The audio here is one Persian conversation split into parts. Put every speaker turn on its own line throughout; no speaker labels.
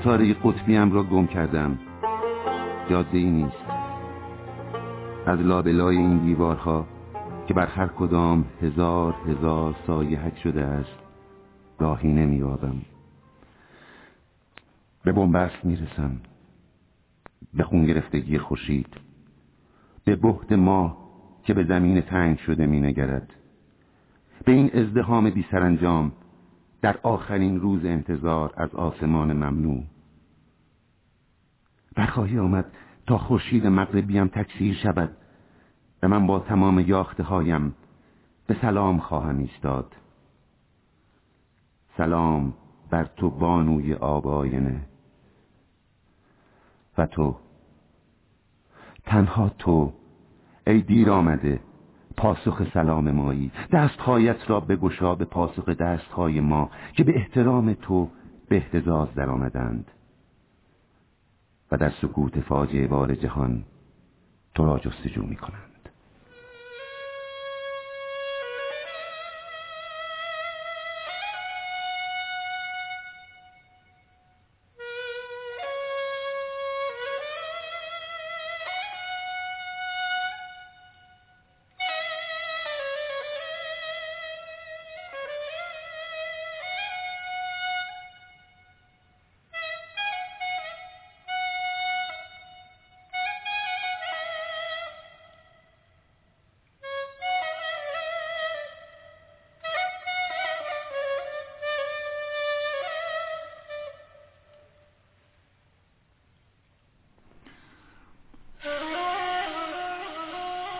ستاره قطبیم را گم کردم. جاده ای نیست. از لابلای این دیوارها که بر هر کدام هزار هزار سایه حک شده است راهی نمیابم به بنبست می‌رسم. به خون گرفتگی خورشید. به بهت ماه که به زمین تنگ شده مینگرد. به این ازدهام بی سرانجام در آخرین روز انتظار از آسمان ممنوع. برخواهی آمد تا خورشید مغربیم تکثیر شود و من با تمام یاخته هایم به سلام خواهم ایستاد. سلام بر تو بانوی آباینه و تو تنها تو ای دیر آمده. پاسخ سلام مایی. دستهایت را بگشا به پاسخ دستهای ما که به احترام تو به احتزاز در آمدند و در سکوت فاجعه بار جهان تو را جستجو می کنند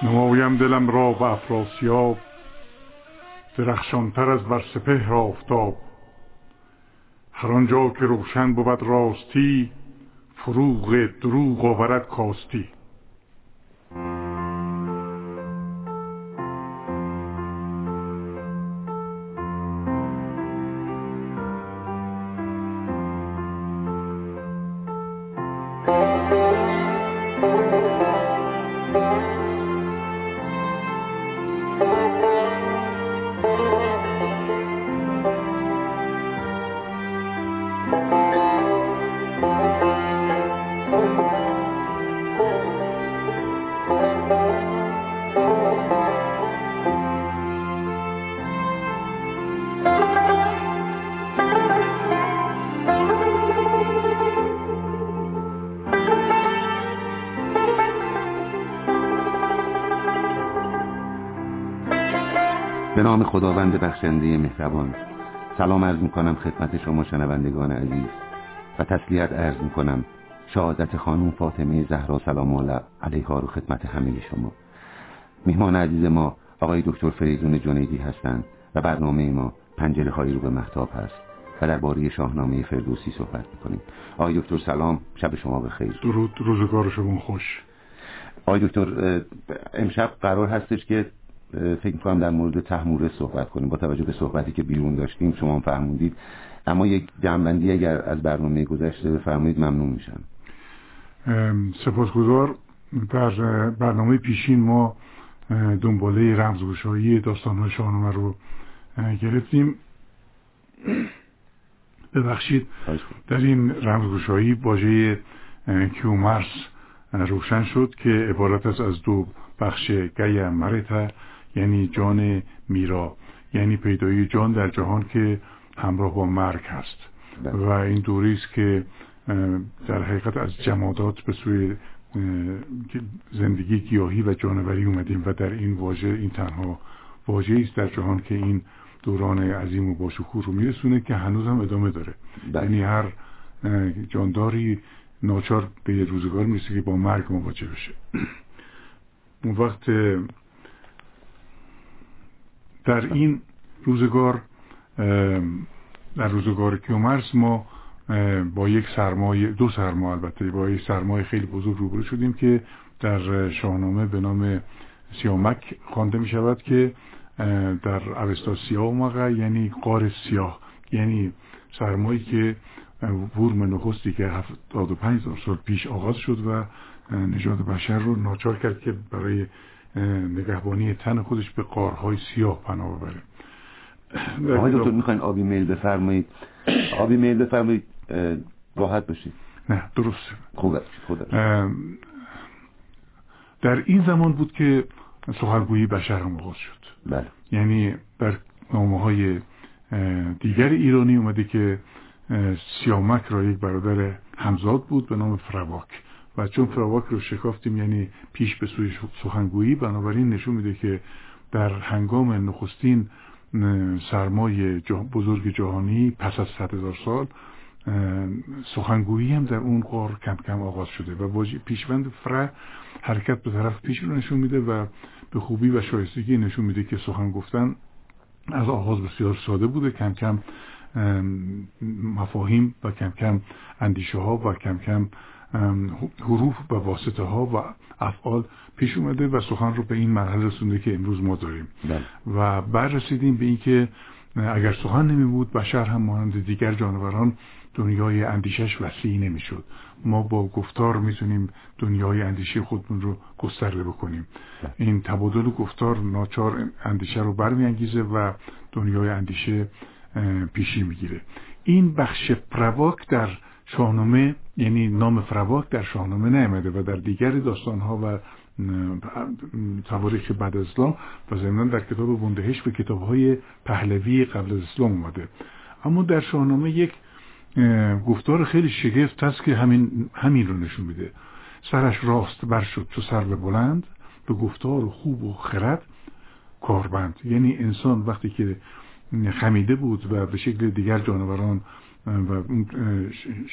نمایم دلم را به افراسیاب. درخشانتر از بر سپهر آفتاب. هر آنجا که روشن بود راستی فروغ دروغ آورد کاستی. خداوند بخشنده مهربان. سلام عرض می‌کنم خدمت شما شنوندگان عزیز. و تسلیت عرض می‌کنم شهادت خانم فاطمه زهرا سلام الله علیها رو خدمت همه شما. میهمان عزیز ما آقای دکتر فریدون جنیدی هستند و برنامه ما پنجره هایی رو به محتاب هست و درباره شاهنامه فردوسی صحبت می‌کنیم. آقای دکتر سلام شب شما بخیر. درود روزگار شما خوش.
آقای دکتر امشب قرار هستش که فکر کنم در مورد تحموره صحبت کنیم. با توجه به صحبتی که بیرون داشتیم شما فرمودید. اما یک جنبندی اگر از برنامه گذشته بفرمایید ممنون میشم.
سپاسگزار. در برنامه پیشین ما دنباله رمزگشایی داستانهای شاهنامه رو گرفتیم. ببخشید. در این رمزگشایی واژه کیومرس روشن شد که عبارت است از دو بخش گی مرتا یعنی جان میرا یعنی پیدایی جان در جهان که همراه با مرگ هست. و این دوری است که در حقیقت از جمادات به سوی زندگی گیاهی و جانوری اومدیم و در این واژه این تنها واژه است در جهان که این دوران عظیم و باشکوه رو میرسونه که هنوز هم ادامه داره. بله. یعنی هر جانداری ناچار به روزگار می‌رسه که با مرگ مواجه بشه. اون وقت در این روزگار در روزگار کیومرس ما با یک سرمایه دو سرمایه البته با یک سرمایه خیلی بزرگ روبرو شدیم که در شاهنامه به نام سیامک خوانده می شود که در اوستا سیاه یعنی قار سیاه یعنی سرمایه که ورم نخستی که هفتاد و پنج سال پیش آغاز شد و نژاد بشر رو ناچار کرد که برای نگهبانی تن خودش به قارهای سیاه پناه ببره.
آقای دکتر می‌خواین آبی میل بفرمایید. آبی میل بفرمایید راحت باشید.
نه درست
خوب
در این زمان بود که سخنگویی بشر هم آغاز شد.
بله.
یعنی در نامه های دیگر ایرانی اومده که سیامک را یک برادر همزاد بود به نام فرواک و چون فراواک رو شکافتیم یعنی پیش به سوی سخنگویی بنابراین نشون میده که در هنگام نخستین سرمای بزرگ جهانی پس از صد هزار سال سخنگویی هم در اون قار کم کم آغاز شده و پیشوند فره حرکت به طرف پیش رو نشون میده و به خوبی و شایستگی نشون میده که سخن گفتن از آغاز بسیار ساده بوده کم کم مفاهیم و کم کم اندیشه ها و کم کم حروف و واسطه ها و افعال پیش اومده و سخن رو به این مرحله رسونده که امروز ما داریم
بله.
و بعد رسیدیم به اینکه اگر سخن نمی بود بشر هم مانند دیگر جانوران دنیای اندیشش وسیع نمی‌شد ما با گفتار می‌تونیم دنیای اندیشه خودمون رو گسترده بکنیم بله. این تبادل گفتار ناچار اندیشه رو برمیانگیزه و دنیای اندیشه پیشی می‌گیره این بخش پرواک در شاهنامه یعنی نام فرواک در شاهنامه نیامده و در دیگر داستانها و تواریخ بعد از اسلام و ضمنا در کتاب بندهش به کتاب های پهلوی قبل از اسلام اومده. اما در شاهنامه یک گفتار خیلی شگفت هست که همین, همین رو نشون میده. سرش راست بر شد چو سر به بلند به گفتار خوب و خرد کاربند. یعنی انسان وقتی که خمیده بود و به شکل دیگر جانوران و اون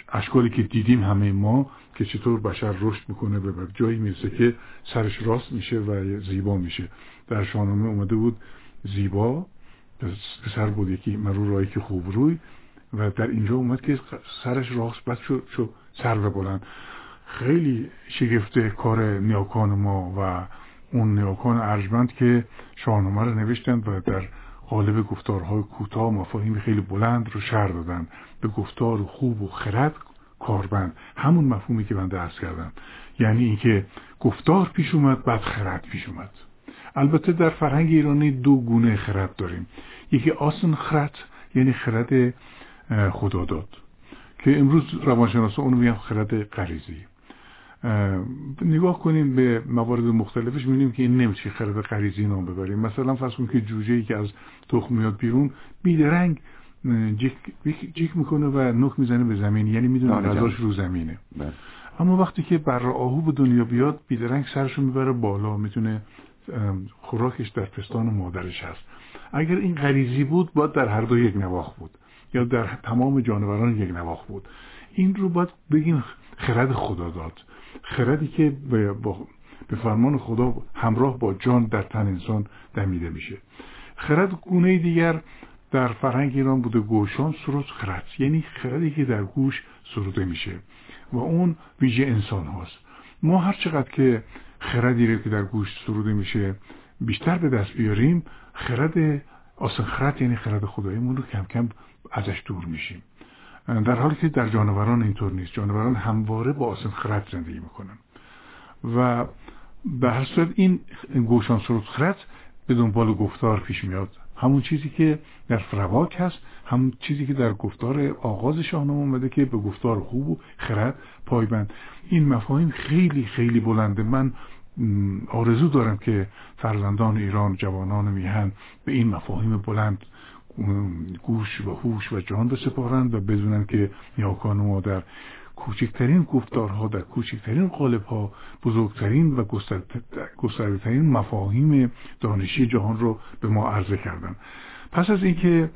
اشکالی که دیدیم همه ما که چطور بشر رشد می‌کنه به جایی می‌رسه که سرش راست میشه و زیبا میشه. در شاهنامه اومده بود زیبا پسر بود یکی مرو رایی که خوب روی و در اینجا اومد که سرش راست بد شد شو سر و بلند. خیلی شگفته کار نیاکان ما و اون نیاکان ارجمند که شاهنامه رو نوشتند و در قالب گفتارهای کوتاه مفاهیم خیلی بلند رو شر دادن. به گفتار خوب و خرد کاربند. همون مفهومی که من درس کردم. یعنی اینکه گفتار پیش اومد بعد خرد پیش اومد. البته در فرهنگ ایرانی دو گونه خرد داریم. یکی آسن خرد یعنی خرد خداداد. که امروز روانشناسا اونو میگن خرد غریزی نگاه کنیم به موارد مختلفش می‌بینیم که این نمیشه خرد غریزی نام ببریم. مثلا فرض کنیم که جوجه ای که از تخم میاد بیرون بیدرنگ جیک, جیک می‌کنه و نخ می‌زنه به زمین. یعنی می‌دونه غذاش رو زمینه.
بله.
اما وقتی که بر آهو به دنیا بیاد بیدرنگ سرشو می‌بره بالا می‌تونه خوراکش در پستان مادرش هست. اگر این غریزی بود باید در هر دو یک نواخ بود. یا در تمام جانوران یک نواخ بود. این رو باید بگیم خرد خدا داد خردی که به فرمان خدا همراه با جان در تن انسان دمیده میشه. خرد گونه دیگر در فرهنگ ایران بوده گوشان سرود خرد. یعنی خردی که در گوش سروده میشه. و اون ویژه انسان هاست. ما هر چقدر که خردی رو که در گوش سروده میشه بیشتر به دست بیاریم خرد آسان خرد یعنی خرد خداییمون رو کم کم ازش دور میشیم. در حالی که در جانوران اینطور نیست. جانوران همواره با آسان خرد زندگی می‌کنن. و به هر صورت این گوشان سرود خرد به دنبال گفتار پیش میاد. همون چیزی که در فرواک هست همون چیزی که در گفتار آغاز شاهنامه اومده که به گفتار خوب و خرد پایبند. این مفاهیم خیلی خیلی بلنده. من آرزو دارم که فرزندان ایران جوانان میهن به این مفاهیم بلند گوش و هوش و جان بسپارند و بدونن که نیاکان ما در کوچکترین گفتارها در کوچکترین قالب ها بزرگترین و گستردهترین مفاهیم دانشی جهان رو به ما عرضه کردن. پس از اینکه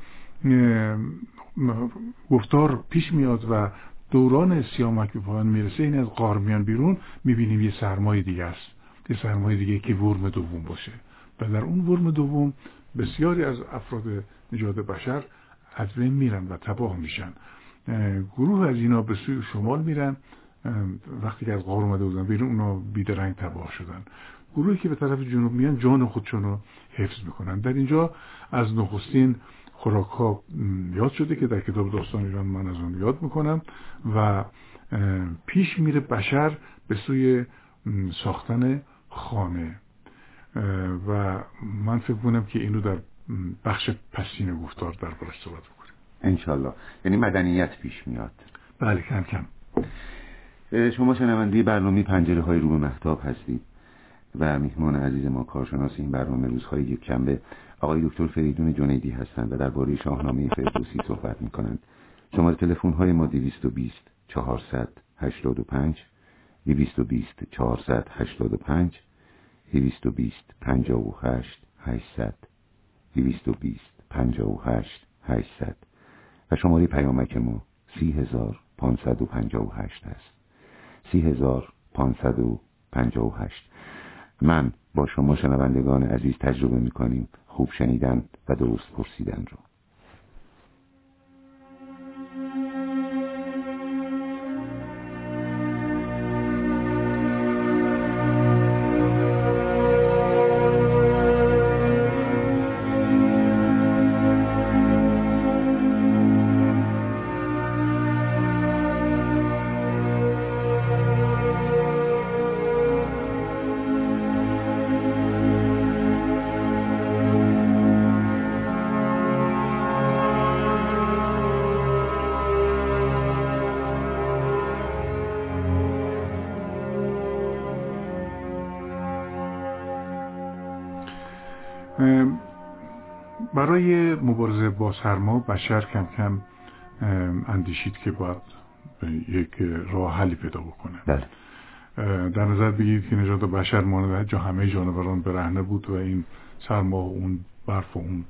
گفتار پیش میاد و دوران سیامک به پایان می‌رسه این از قار میان بیرون می‌بینیم یه سرمایه دیگه است. یه سرمایه دیگه که ورم دوم باشه. و در اون ورم دوم بسیاری از افراد نجات بشر از بین میرن و تباه میشن. گروه از اینا به سوی شمال میرن. وقتی که از غار اومده بودن بیرون اونا بیدرنگ تباه شدن. گروهی که به طرف جنوب میان جان خودشون رو حفظ می‌کنن. در اینجا از نخستین خوراک ها یاد شده که در کتاب داستان ایران من از اون یاد می‌کنم و پیش میره بشر به سوی ساختن خانه. و من فکر کنم که اینو در بخش پسین گفتار در برش صحبت بکنیم.
انشالله یعنی مدنیت پیش میاد.
بله کم کم.
شما شنونده برنامه پنجره های رو محتاب هستید و میهمان عزیز ما کارشناس این برنامه روزهای یک کمبه آقای دکتر فریدون جنیدی هستند و درباره شاهنامه فردوسی صحبت می‌کنند. شماره تلفن های ما 220 400 85 220 485 220 58 800 220 58 800 و شماره پیامک ما 30558 است. 30558 من با شما شنوندگان عزیز تجربه می‌کنیم. خوب شنیدن و درست پرسیدن رو.
با سرما بشر کم کم اندیشید که باید یک راه حلی پیدا بکنه
بله.
در نظر بگیرید که نجات بشر مانند جا همه جانوران برهنه بود و این سرما و اون برف و اون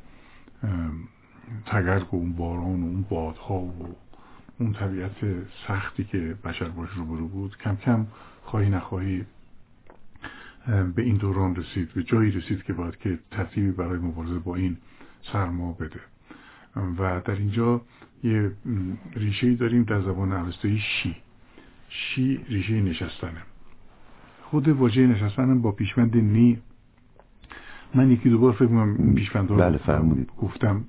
تگرگ و اون باران و اون بادها و اون طبیعت سختی که بشر باش روبرو بود کم کم خواهی نخواهی به این دوران رسید به جایی رسید که باید که ترتیبی برای مبارزه با این سرما بده و در اینجا یه ریشه داریم در زبان اوستایی شی. شی ریشه نشستنه. خود واژه نشستنم با پیشوند نی. من یکی دوبار فکر کنم پیشوند
بله فرمودید.
گفتم.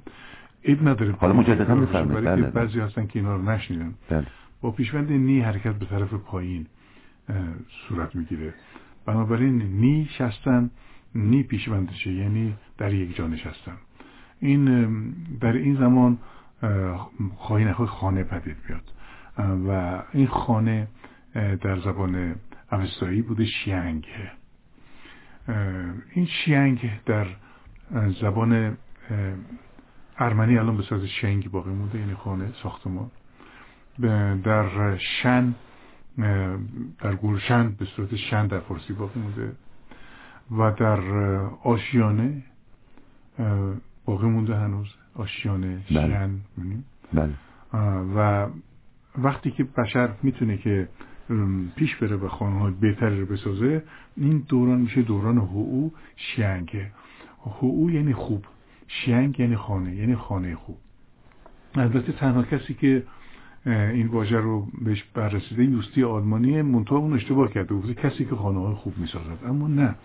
عیب نداره.
حالا مجددا بفرمایید. بله
بعضی هستن که اینا رو نشنیدن.
بله.
با پیشوند نی حرکت به طرف پایین صورت می‌گیره. بنابراین نی شستن نی پیشوندشه یعنی در یک جا نشستن. این در این زمان خواهی نخواهی خانه پدید بیاد. و این خانه در زبان اوستایی بوده شینگ این شینگ در زبان ارمنی الان به صورت شنگ باقی مونده یعنی خانه ساختمان. در شن در گلشن به صورت شن در فارسی باقی مونده. و در آشیانه باقی مونده هنوز. آشیانه بله. شن
بله.
و وقتی که بشر می‌تونه که پیش بره به خانه های بهتری رو بسازه این دوران میشه دوران هوو شینگه هوو یعنی خوب. شینگ یعنی خانه یعنی خانه خوب. البته تنها کسی که این واژه رو بهش بررسیده یوستی آلمانی منطقه اون اشتباه کرده. گفته کسی که خانه های خوب می‌سازد. اما نه.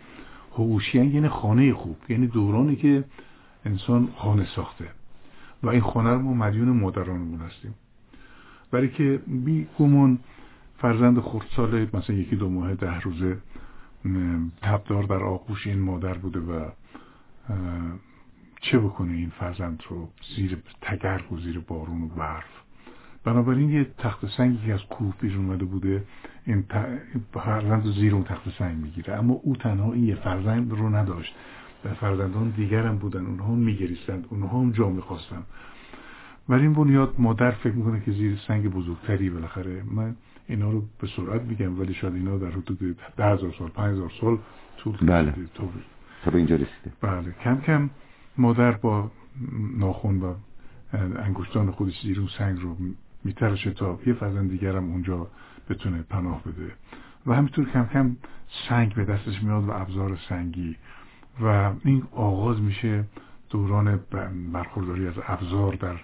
هوشینگ یعنی خانه خوب. یعنی دورانی که انسان خانه ساخته. و این خانه رو ما مدیون مادرانمون هستیم. برای که بی گمان فرزند خردسال مثلا یکی دو ماه ده روزه تبدار در آغوش این مادر بوده و چه بکنه این فرزند رو زیر تگرگ و زیر بارون و برف. بنابراین یه تخت سنگی از کوه بیرون اومده بوده. این فرزند زیر اون تخت سنگ می‌گیره. اما او تنها این یه فرزند رو نداشت. و فرزندان دیگر هم بودن. اونها هم میگریستند. اونها هم جا می‌خواستند ولی این بنیاد مادر فکر می‌کنه که زیر سنگ بزرگتری بالاخره. من اینا رو به سرعت میگم ولی شاید اینا در حدود ده هزار سال پنج هزار سال طول
بله. تا به اینجا رسیده.
بله. کم کم مادر با ناخون و انگشتان خودش زیر اون سنگ رو میترشه تا یه فرزند دیگرم اونجا بتونه پناه بده. و همینطور کم کم سنگ به دستش میاد و ابزار سنگی و این آغاز میشه دوران برخورداری از ابزار در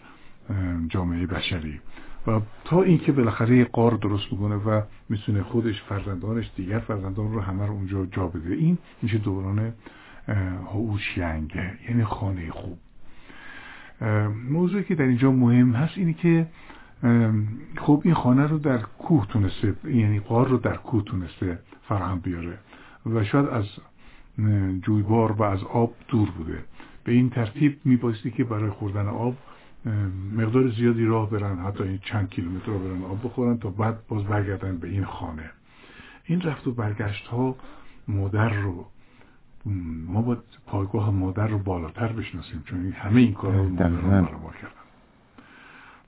جامعه بشری. و تا اینکه بالاخره قار درست می‌کنه و می‌تونه خودش فرزندانش دیگر فرزندان رو همه رو اونجا جا بده. این میشه دوران هوشینگ یعنی خانه خوب. موضوعی که در اینجا مهم هست اینه که خب این خانه رو در کوه تونسته یعنی قار رو در کوه تونسته فراهم بیاره. و شاید از جویبار و از آب دور بوده. به این ترتیب میبایستی که برای خوردن آب مقدار زیادی راه برن حتی این چند کیلومتر راه برن آب بخورن تا بعد باز برگردن به این خانه. این رفت و برگشت ها مادر رو ما باید پایگاه مادر رو بالاتر بشناسیم چون همه این کار رو مادر رو ما کردن.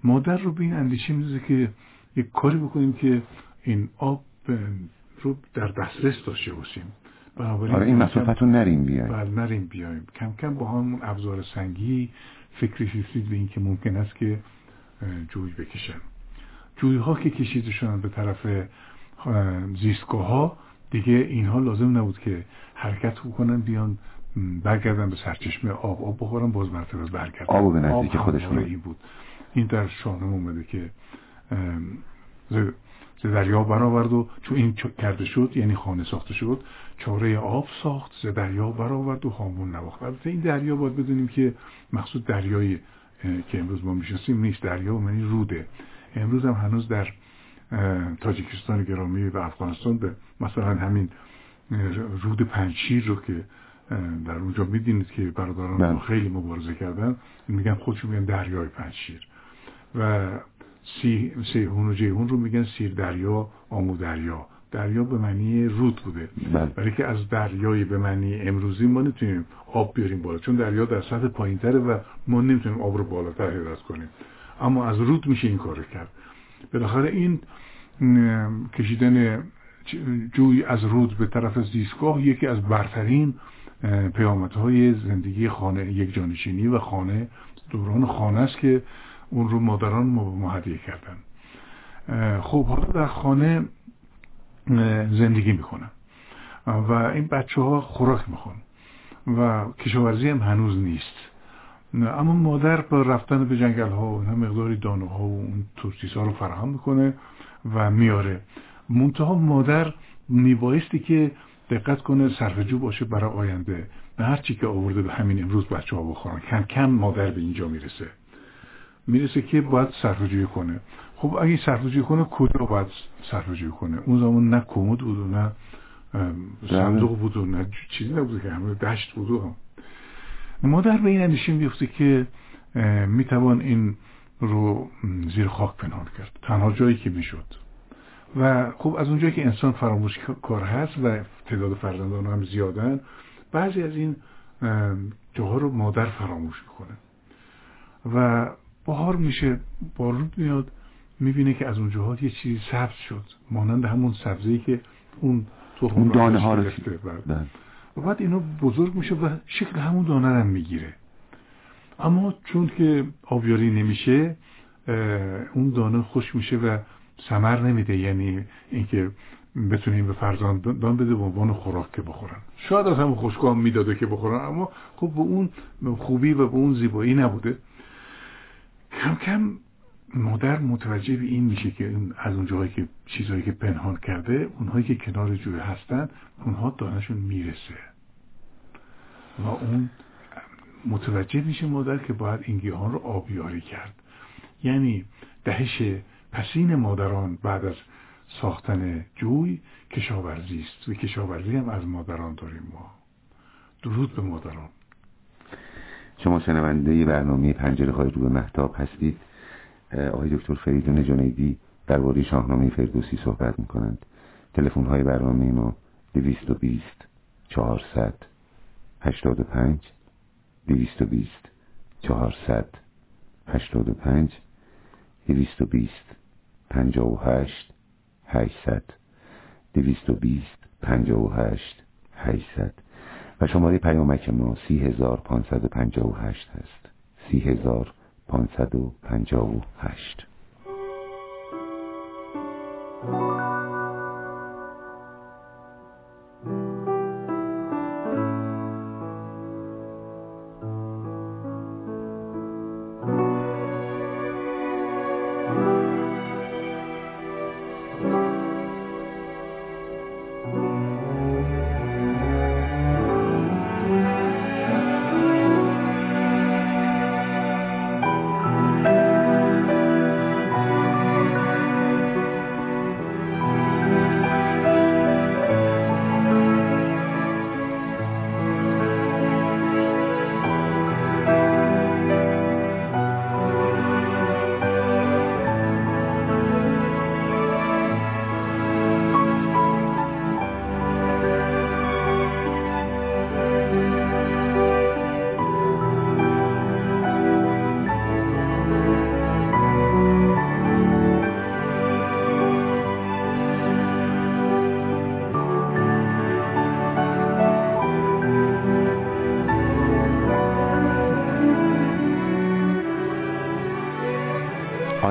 مادر رو به این اندیشه میزه که یک کاری بکنیم که این آب رو در دسترس داشته باشیم.
آره این مسافت رو نریم بیایم.
بله نریم بیایم. کم کم با همون ابزار سنگی فکری رسید به این که ممکن است که جوی بکشن. جوی ها که کشیده شدن به طرف زیستگاه ها دیگه اینها لازم نبود که حرکت بکنن بیان برگردن به سرچشمه آب آب بخورن باز مرتبه برگردن.
آب به نزدیک خودشون.
این بود. این در شانه اومده که ز دریا برآورد و چون این کرده شد یعنی خانه ساخته شد چاره آب ساخت ز دریا برآورد و هامون نواخت. البته این دریا باید بدونیم که مقصود دریایی که امروز ما می‌شناسیم نیست دریا معنی روده. امروز هم هنوز در تاجیکستان گرامی و افغانستان به مثلا همین رود پنشیر رو که در اونجا میدینید که برادران بله. خیلی مبارزه کردن میگن خودشون میگن دریای پنشیر و سی سیهون و جیهون رو میگن سیر دریا آمو دریا دریا به معنی رود بوده. بله. برای که از دریایی به معنی امروزی ما نمی‌تونیم آب بیاریم بالا چون دریا در سطح پایین تره و ما نمی‌تونیم آب رو بالاتر هدایت کنیم. اما از رود میشه این کار کرد. بالاخره این کشیدن جوی از رود به طرف زیستگاه یکی از برترین پیامدهای زندگی خانه یک جانشینی و خانه دوران خانه است که اون رو مادران ما هدیه کردن. خب حالا در خانه زندگی می‌کنن و این بچه ها خوراک میخون و کشاورزی هم هنوز نیست. اما مادر با رفتن به جنگل ها و مقداری دانه ها و اون توسیس ها رو فراهم می‌کنه و میاره منتها مادر میبایستی که دقت کنه صرفجو باشه برای آینده. به هر چی که آورده به همین امروز بچه ها بخورن. کم کم مادر به اینجا می‌رسه. می‌رسه که باید صرفه کنه. خب اگه صرفه کنه کجا باید صرفه کنه؟ اون زمان نه کمد بود و نه صندوق بود و نه چیزی نبود که همه دشت بود و مادر به این اندیشه میفته که می‌توان این رو زیر خاک پنهان کرد. تنها جایی که می‌شد. و خب از اونجایی که انسان فراموش کار هست و تعداد فرزندان هم زیادن بعضی از این جاها رو مادر فراموش می‌کنه. و بهار میشه بارون میاد می‌بینه که از اونجاها یه چیزی سبز شد. مانند همون سبزی که اون
تو اون دانه ها رو
بله. و بعد اینو بزرگ میشه و شکل همون دانه هم می‌گیره. اما چون که آبیاری نمیشه اون دانه خوش میشه و سمر نمیده. یعنی اینکه بتونیم به فرزندان بده به عنوان خوراک که بخورن. شاید از همون خوشگاه می‌داده که بخورن اما خب به اون خوبی و به اون زیبایی نبوده. کم کم مادر متوجه به این میشه که از اون جایی که چیزهایی که پنهان کرده اونهایی که کنار جوی هستن اونها دانشون می‌رسه. و اون متوجه میشه مادر که باید این گیاهان رو آبیاری کرد. یعنی دهش پسین مادران بعد از ساختن جوی کشاورزی است. و کشاورزی هم از مادران داریم ما. درود به مادران.
شما شنونده برنامه پنجره های رو به محتاب هستید. آقای دکتر فریدون جنیدی درباره شاهنامه فردوسی صحبت می‌کنند. تلفن های برنامه ما 220 400 85 220 400 85 220 58 800 220 58 800 و شماره پیامک ما 30558 هست. 30558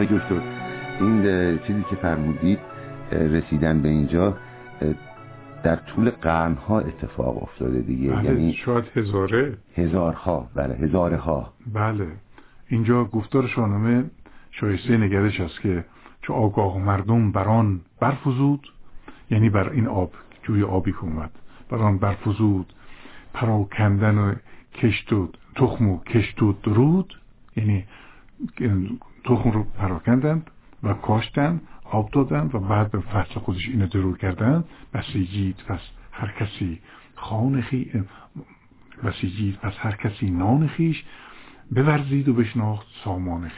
آقای دکتر این چیزی که فرمودید رسیدن به اینجا در طول قرنها اتفاق افتاده دیگه.
بله یعنی شاید هزاره.
هزارها بله هزاره ها
بله. اینجا گفتار شاهنامه شایسته نگرش است که چه آگاه مردم بران برفزود یعنی بر این آب جوی آبی که اومد بران برفزود پراکندن و کشت و تخم و کشت و درود یعنی تخم رو پراکندند و کاشتن آب دادن و بعد به فصل خودش اینو درو کردن بسیجید پس هر کسی خان خی بسیجید پس هر کسی نان خیش بورزید و بشناخت سامان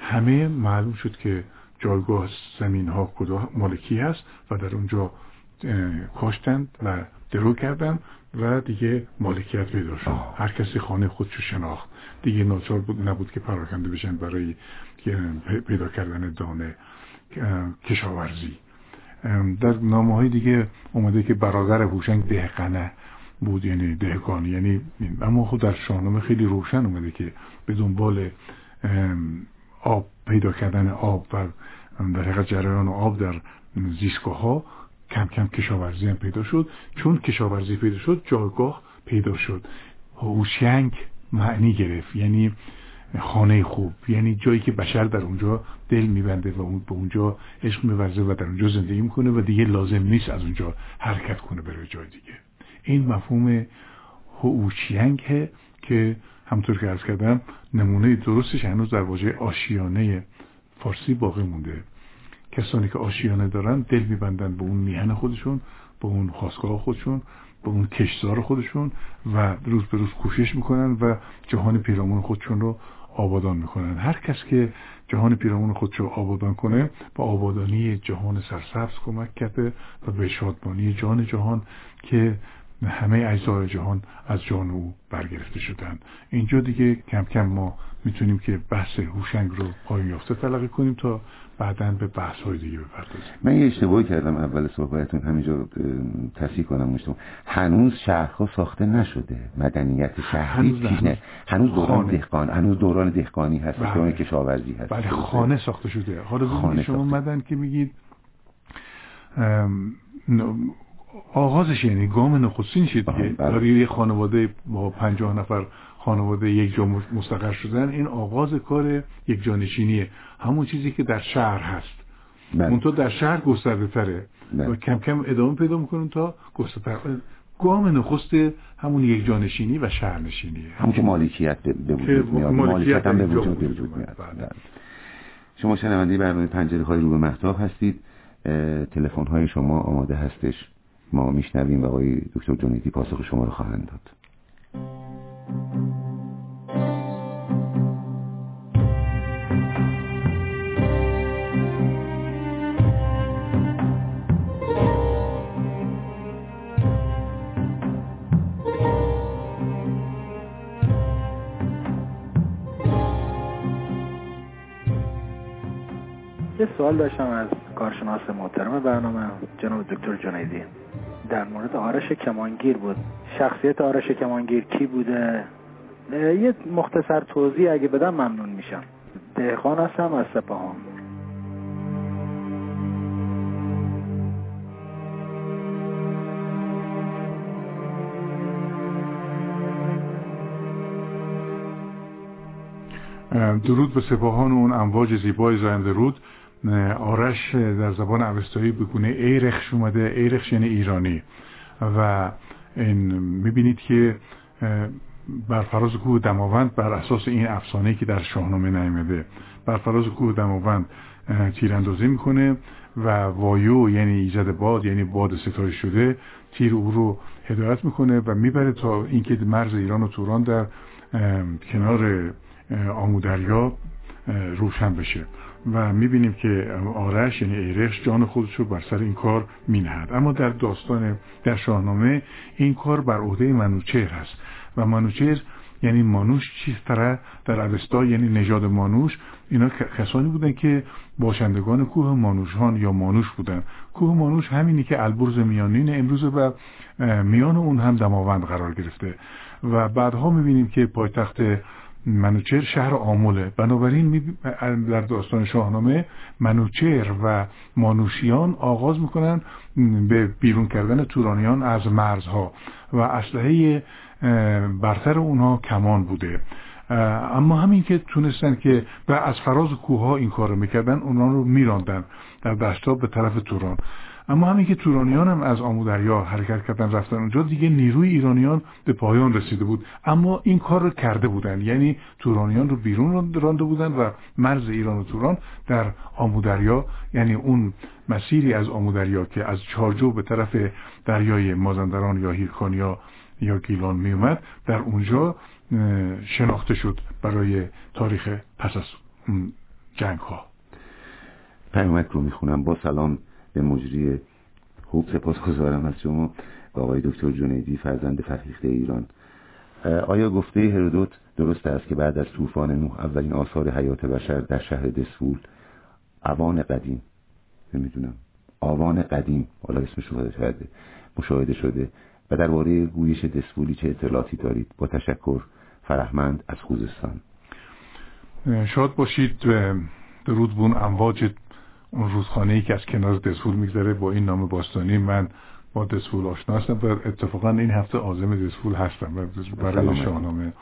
همه معلوم شد که جایگاه زمین ها کدا مالکی هست و در اونجا کاشتند و درو کردن و دیگه مالکیت پیدا شد. هر کسی خانه خودشو شناخت. دیگه ناچار بود نبود که پراکنده بشن برای پیدا کردن دانه کشاورزی. در نامه های دیگه اومده که برادر هوشنگ دهقنه بود یعنی دهقان یعنی اما خود در شاهنامه خیلی روشن اومده که به دنبال آب پیدا کردن آب و در حقیقت جریان آب در زیستگاه ها کم کم کشاورزی هم پیدا شد. چون کشاورزی پیدا شد جایگاه پیدا شد. هوشنگ معنی گرفت. یعنی خانه خوب. یعنی جایی که بشر در اونجا دل میبنده و اون به اونجا عشق میورزه و در اونجا زندگی می‌کنه و دیگه لازم نیست از اونجا حرکت کنه بره جای دیگه. این مفهوم هوشینگ که همطور که ارز کردم نمونه درستش هنوز در واژه آشیانه فارسی باقی مونده. کسانی که آشیانه دارن دل میبندن به اون میهن خودشون به اون خواستگاه خودشون به اون کشتار خودشون و روز به روز کوشش می‌کنن و جهان پیرامون خودشون رو آبادان می‌کنن. هر کس که جهان پیرامون خودش رو آبادان کنه با آبادانی جهان سرسبز کمک کرده و به شادمانی جان جهان که همه اجزای جهان از جان او برگرفته شدن. اینجا دیگه کم کم ما می‌تونیم که بحث هوشنگ رو پایین یافته تلقی کنیم تا بعدا به بحث های دیگه بپردازیم.
من یه اشتباهی کردم اول صحبتتون همینجا تصحیح کنم مشتم هنوز شهرها ساخته نشده. مدنیت شهری هنوز نه. هنوز دوران دهقان. هنوز دوران دهقانی هست بله. دوران کشاورزی هست
بله خانه ساخته شده. حالا خانه شما مدن که میگید آغازش یعنی گام نخستین شد دیگه؟ بله. یه خانواده با پنجاه نفر خانواده یک جا مستقر شدن این آغاز کار یک جانشینیه. همون چیزی که در شهر هست. بله. اون تو در شهر گسترده تره. بله. و کم کم ادامه پیدا می‌کنن تا گسترده گام نخست همون یک جانشینی و شهرنشینیه
همون که مالکیت به وجود میاد. مالکیت هم به وجود میاد. بله. شما شنونده برنامه پنجره های رو به محتاب هستید. تلفن های شما آماده هستش. ما میشنویم و آقای دکتر جنیدی پاسخ شما رو خواهند داد.
یه سوال داشتم از کارشناس محترم برنامه. جناب دکتر جنیدی. در مورد آرش کمانگیر بود. شخصیت آرش کمانگیر کی بوده؟ یه مختصر توضیح اگه بدم ممنون میشم. دهقان هستم از سپاهان.
درود به سپاهان و اون امواج زیبای زاینده رود. آرش در زبان اوستایی به گونه ایرخش اومده. ایرخش یعنی ایرانی. و این می‌بینید که بر فراز کوه دماوند بر اساس این افسانه که در شاهنامه نیامده. بر فراز کوه دماوند تیراندازی می‌کنه و وایو یعنی ایجاد باد یعنی باد ستاره شده تیر او رو هدایت می‌کنه و می‌بره تا اینکه مرز ایران و توران در کنار آمودریا روشن بشه. و می‌بینیم که آرش یعنی ایرخش جان خودش رو بر سر این کار مینهد. اما در داستان در شاهنامه این کار بر عهده منوچهر هست. و منوچهر یعنی مانوش چیستره در اوستا یعنی نژاد مانوش اینا کسانی بودن که باشندگان کوه مانوشان یا مانوش بودن. کوه مانوش همینی که البرز میانین امروز و میان اون هم دماوند قرار گرفته. و بعدها می‌بینیم که پایتخت منوچهر شهر آموله. بنابراین در داستان شاهنامه منوچهر و مانوشیان آغاز می‌کنن به بیرون کردن تورانیان از مرزها و اسلحه برتر اونها کمان بوده. اما همین که تونستن که و از فراز کوه این کار می‌کردن اونها رو میراندن در دشتا به طرف توران. اما همین که تورانیان هم از آمودریا حرکت کردن رفتن اونجا دیگه نیروی ایرانیان به پایان رسیده بود. اما این کار رو کرده بودن. یعنی تورانیان رو بیرون رانده بودن و مرز ایران و توران در آمودریا یعنی اون مسیری از آمودریا که از چارجو به طرف دریای مازندران یا هیرکانیا یا گیلان می اومد در اونجا شناخته شد برای تاریخ پس از جنگ ها
پیامک رو می‌خونم. با سلام. به مجری خوب سپاسگزارم از شما آقای دکتر جنیدی فرزند فرهیخته ایران. آیا گفته هرودوت درست است که بعد از طوفان نوح اولین آثار حیات بشر در شهر دسفول اوان قدیم نمی‌دونم آوان قدیم حالا اسمش رو شده مشاهده شده و درباره گویش دسفولی چه اطلاعاتی دارید؟ با تشکر فرهمند از خوزستان.
شاد باشید درود بون امواج اون روزخانه ای که از کنار دسفول میگذره با این نام باستانی من با دسفول آشنا هستم و اتفاقا این هفته آزم دسفول هستم برای شاهنامه.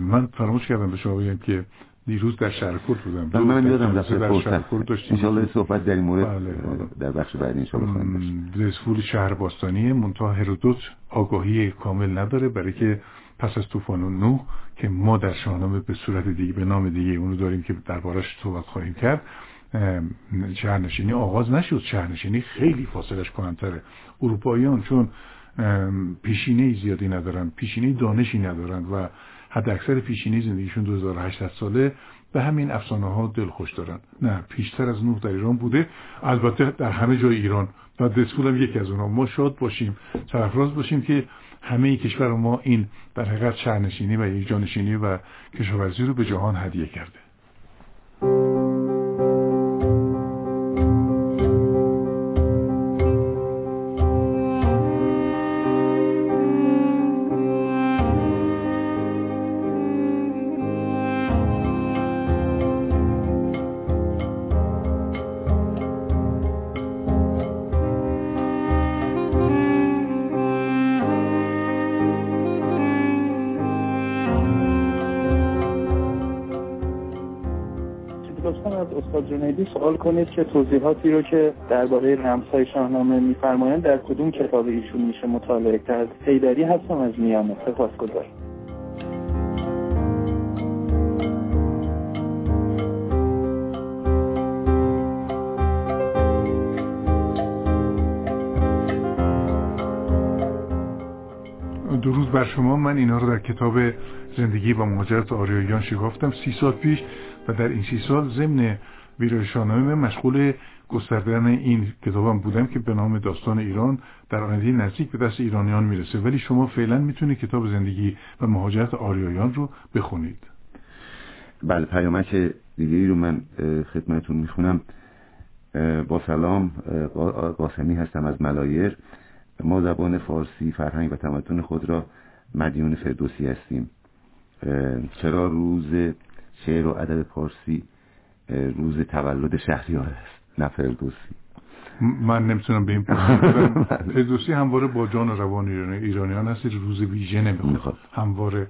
من فراموش کردم به شما بگم که دیروز در شهرکورد بودم.
من یادم دفعه در شهرکورد داشتیم. انشالله صحبت در این مورد بله،. در بخش بعدی انشالله خواهیم
دسفول شهر باستانی منتها هرودوت آگاهی کامل نداره برای که پس از طوفان نوح که ما در شاهنامه به صورت دیگه به نام دیگه اونو داریم که دربارش صحبت خواهیم کرد شهرنشینی آغاز نشد. شهرنشینی خیلی فاصلش کنندتره. اروپاییان چون پیشینه زیادی ندارن پیشینه دانشی ندارن و حد اکثر پیشینه زندگیشون 2800 ساله. به همین افسانه ها دل خوش دارن. نه پیشتر از نوح در ایران بوده. البته در همه جای ایران. و دسفول هم یکی از اونها ما شاد باشیم سرفراز باشیم که همه کشور ما این در حقیقت شهرنشینی و یک جانشینی و کشاورزی رو به جهان هدیه کرده.
سوال کنید که توضیحاتی رو که درباره رمزهای شاهنامه میفرمایند در کدوم کتاب ایشون میشه مطالعه کرد؟ حیدری هستم از میامه سپاسگزارم.
درود بر شما. من اینا رو در کتاب زندگی و مهاجرت آریایان شکافتم سی سال پیش و در این سی سال ضمن ویرای شاهنامه مشغول گستردن این کتابم بودم که به نام داستان ایران در آینده نزدیک به دست ایرانیان می‌رسه. ولی شما فعلا می‌تونید کتاب زندگی و مهاجرت آریایان رو بخونید.
بله پیامک دیگه رو من خدمتون می‌خونم. با سلام قاسمی هستم از ملایر. ما زبان فارسی فرهنگ و تمدن خود را مدیون فردوسی هستیم. چرا روز شعر و ادب پارسی روز تولد شهریار است نه فردوسی.
من نمی‌تونم به این فردوسی همواره با جان و روان ایرانیان هست روز ویژه نمی‌خواد. همواره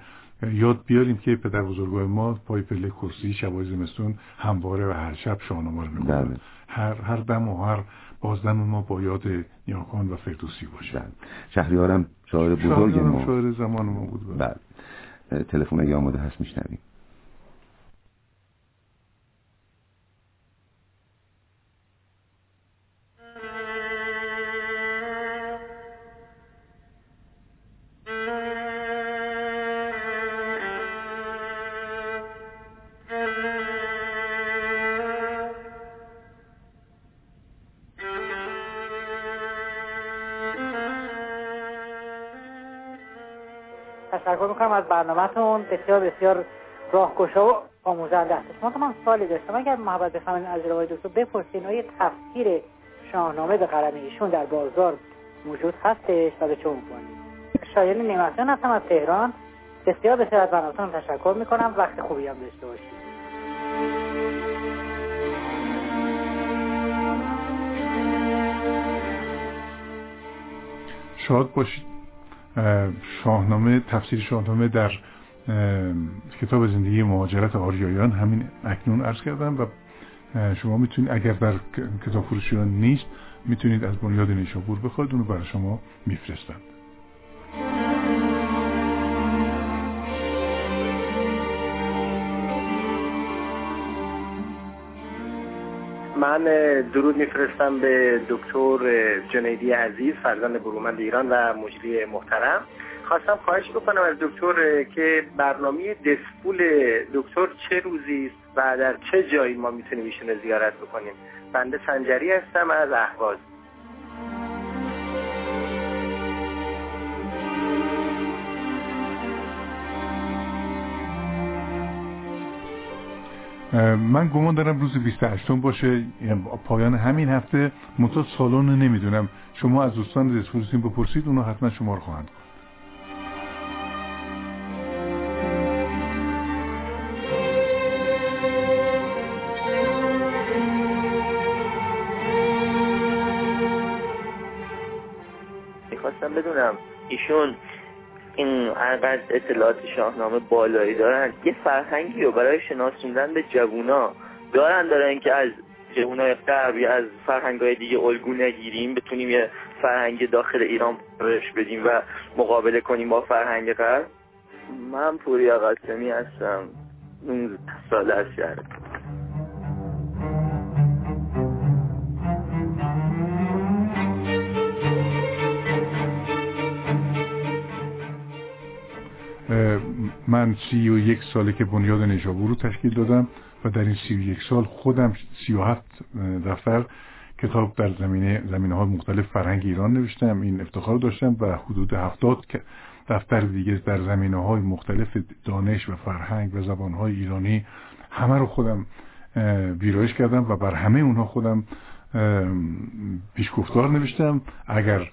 یاد بیاریم که پدر بزرگای ما پای پله کرسی شبای زمستون همواره و هر شب شاهنامه رو بله. هر هر دم و هر بازدم ما با یاد نیاکان و فردوسی باشه. بله.
شهریارم شاعر بزرگ ما.
شاعر زمان ما بود.
بله. تلفن اگه آماده هست میشنویم.
تشکر می‌کنم از برنامهتون. بسیار بسیار راهگشا و آموزنده است. شما من سوالی داشتم. اگر محبت بفهمین از روای دکتر بپرسین آیا تفسیر شاهنامه به قلم ایشون در بازار موجود هستش؟ و به چه عنوانی؟ شایان نیمتیان هستم از تهران. بسیار بسیار از برنامهتون تشکر می‌کنم. وقت خوبی هم داشته باشید.
شاد باشید. شاهنامه تفسیر شاهنامه در کتاب زندگی مهاجرت آریایان همین اکنون عرض کردم و شما می‌تونید اگر در کتاب فروشیان نیست می‌تونید از بنیاد نیشابور بخواید اونو برای شما میفرستند.
من درود میفرستم به دکتر جنیدی عزیز فرزند برومند ایران و مجری محترم. خواستم خواهش بکنم از دکتر که برنامه دسپول دکتر چه روزی است و در چه جایی ما می‌تونیم ایشون زیارت بکنیم. بنده سنجری هستم از اهواز.
من گمان دارم روز 28 باشه یعنی پایان همین هفته منتها سالن نمی‌دونم. شما از دوستان دسپورسین بپرسید اونا حتما شما رو خواهند
می‌خواستم بدونم ایشون این انقدر اطلاعات شاهنامه بالایی دارن. یه فرهنگی رو برای شناسوندن به جوونا دارن دارن که از جوونای غرب یا از فرهنگ های دیگه الگو نگیریم بتونیم یه فرهنگ داخل ایران پرش بدیم و مقابله کنیم با فرهنگ غرب. من پوریا قاسمی هستم. 19 سال از
من سی و یک ساله که بنیاد نیشابور رو تشکیل دادم و در این سی و یک سال خودم سی و هفت دفتر کتاب در زمینه زمینه های مختلف فرهنگ ایران نوشتم این افتخار داشتم و حدود هفتاد دفتر دیگه در زمینه های مختلف دانش و فرهنگ و زبان های ایرانی همه رو خودم ویرایش کردم و بر همه اونها خودم پیشگفتار نوشتم. اگر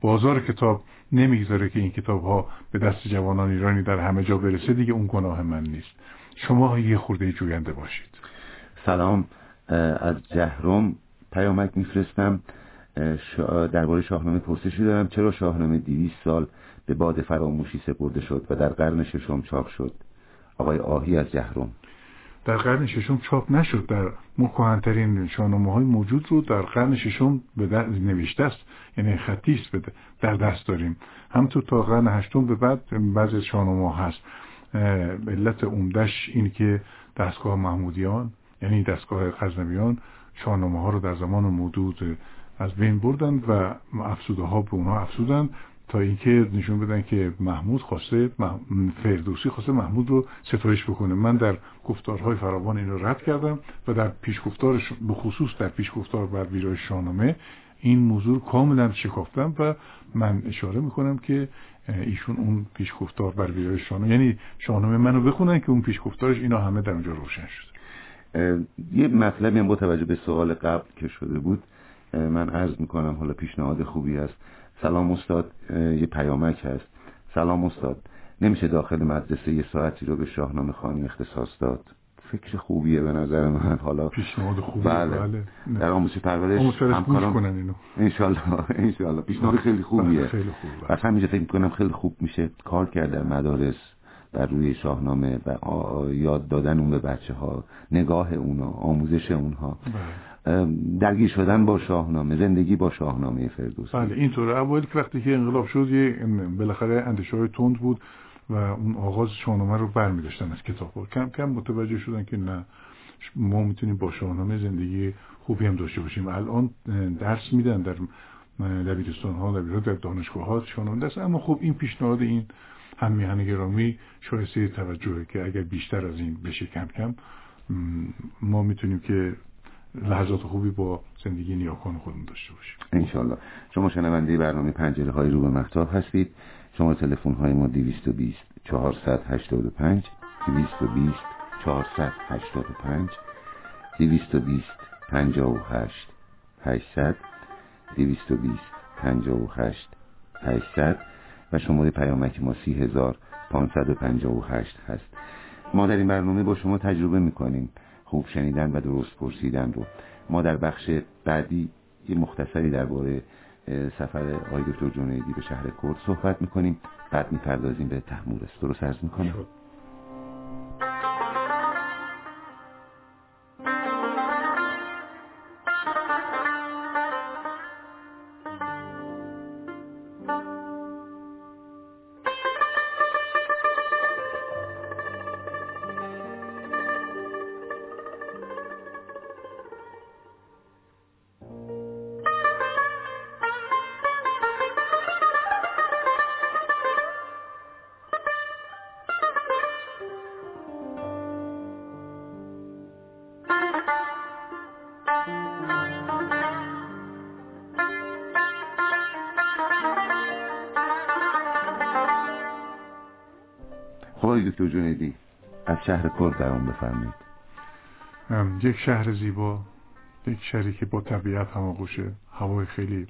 بازار کتاب نمی‌گذاره که این کتاب ها به دست جوانان ایرانی در همه جا برسه دیگه اون گناه من نیست. شما یه خورده جوینده باشید.
سلام. از جهرم پیامک میفرستم. درباره شاهنامه پرسشی دارم. چرا شاهنامه دیویس سال به باد فراموشی سپرده شد و در قرن ششم چاپ شد؟ آقای آهی از جهرم.
در قرن ششم چاپ نشد. در مکهنترین شاهنامه های موجود رو در قرن ششم به نوشته است. یعنی خطی است در دست داریم. همطور تا قرن هشتم به بعد بعضی شاهنامه هست. علت عمدش این که دستگاه محمودیان یعنی دستگاه غزنویان شاهنامه ها رو در زمان مدود از بین بردند و افسوده ها به اونها افسودند تا اینکه نشون بدن که محمود خواسته فردوسی خواسته محمود رو ستایش بکنه. من در گفتارهای فراوان این رو رد کردم و در پیشگفتار به خصوص در پیشگفتار بر ویرای شاهنامه این موضوع کاملا شکافتم و من اشاره می‌کنم که ایشون اون پیشگفتار بر ویرای شاهنامه یعنی شاهنامه منو بخونن که اون پیشگفتارش اینا همه در اونجا روشن شد
یه مطلبی هم با توجه به سوال قبل که شده بود من عرض می‌کنم حالا پیشنهاد خوبی است سلام استاد یه پیامک هست. سلام استاد نمیشه داخل مدرسه یه ساعتی رو به شاهنامه خانی اختصاص داد؟ فکر خوبیه به نظر من. حالا
پیشنهاد خوبیه
بله, بله. در آموزش پرورش
همکاران کنن اینو.
انشالله انشالله. پیشنهاد خیلی خوبیه.
بله، خیلی خوبه
بله. همینجا فکر می‌کنم خیلی خوب میشه کار کرد در مدارس بر روی شاهنامه و یاد دادن اون به بچه ها نگاه اونا آموزش اونها. بله. درگیر شدن با شاهنامه زندگی با شاهنامه فردوسی
بله اینطوره. اوایل وقتی که انقلاب شد یه بالاخره اندیشه های تند بود. و اون آغاز شاهنامه رو برمیداشتن از کتاب. کم کم متوجه شدن که نه ما می‌تونیم با شاهنامه زندگی خوبی هم داشته باشیم الان درس میدن در دبیرستان ها در دانشگاه ها شاهنامه درس اما خب این پیشنهاد این هم میهن گرامی شایسته توجهه که اگر بیشتر از این بشه کم کم ما می‌تونیم که لحظات خوبی با زندگی نیاکان خودمون داشته باشیم
انشالله شما شنونده برنامه پنجره های رو به مختاب هستید. شما تلفن های ما 220 485 220 485 220 58 800 220 58 800 و شماره پیامک ما 30558 هست. ما در این برنامه با شما تجربه می‌کنیم. خوب شنیدن و درست پرسیدن رو. ما در بخش بعدی یه مختصری درباره سفر آقای دکتر جنیدی به شهر کرد صحبت می‌کنیم. بعد می‌پردازیم به تحمورس درست ارز می‌کنیم کرد در اون بفرمایید.
یک شهر زیبا یک شهری که با طبیعت هماغوشه هوای خیلی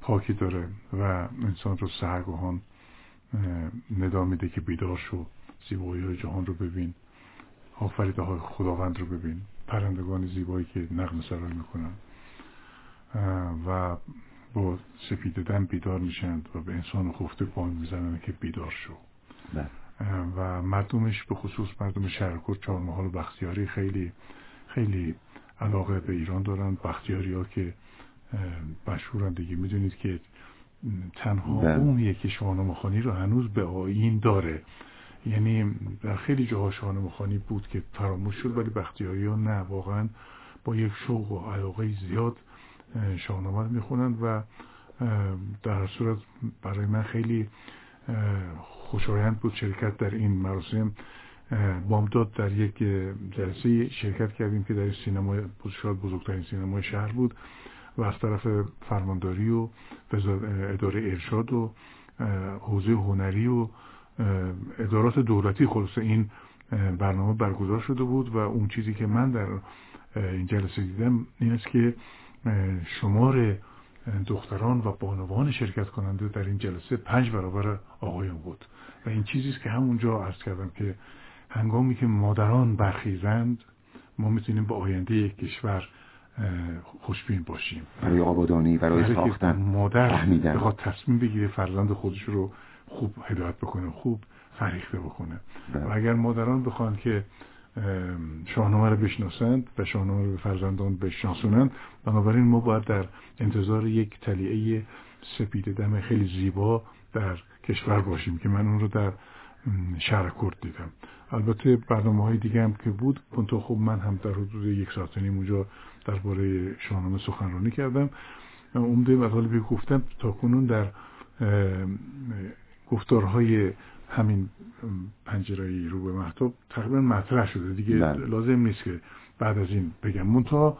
پاکی داره و انسان رو سهرگاهان ندا میده که بیدار شو زیبایی های جهان رو ببین آفریده های خداوند رو ببین پرندگان زیبایی که نغم سرای می‌کنن. و با سپیددن بیدار میشند و به انسان خفته پایین می‌زنن که بیدار شو. بله. و مردمش به خصوص مردم شهرکور چهارمحال بختیاری خیلی خیلی علاقه به ایران دارن بختیاری ها که مشهورن دیگه می‌دونید که تنها بله. اون که شاهنامه خانی رو هنوز به آین داره. یعنی در خیلی جاها شاهنامه خانی بود که فراموش شد ولی بختیاری ها نه. واقعا با یک شوق و علاقه زیاد شاهنامه رو می‌خونند و در صورت برای من خیلی خوشایند بود شرکت در این مراسم بامداد در یک جلسه شرکت کردیم که در سینمای شاید بزرگترین سینمای شهر بود و از طرف فرمانداری و اداره ارشاد و حوزه هنری و ادارات دولتی خلاص این برنامه برگزار شده بود و اون چیزی که من در این جلسه دیدم این است که شمار دختران و بانوان شرکت کننده در این جلسه پنج برابر آقایان بود. و این چیزی است که همونجا عرض کردم که هنگامی که مادران برخیزند ما می‌تونیم به آینده یک کشور خوشبین باشیم.
برای آبادانی برای ساختن
مادر بخواد تصمیم بگیره فرزند خودش رو خوب هدایت بکنه خوب فریخته بکنه. بله. و اگر مادران بخوان که شاهنامه رو بشناسند و شاهنامه رو به فرزندان بشناسونند. بنابراین ما باید در انتظار یک تلیعه سپید دم خیلی زیبا در کشور باشیم که من اون رو در شهر کرد دیدم. البته برنامه های دیگه هم که بود کنتو خوب من هم در حدود یک ساعت نیم اونجا درباره شاهنامه سخنرانی کردم. عمده مطالبی گفتم تا کنون در گفتارهای همین پنجره رو به محتاب تقریبا مطرح شده. دیگه بله. لازم نیست که بعد از این بگم. منتها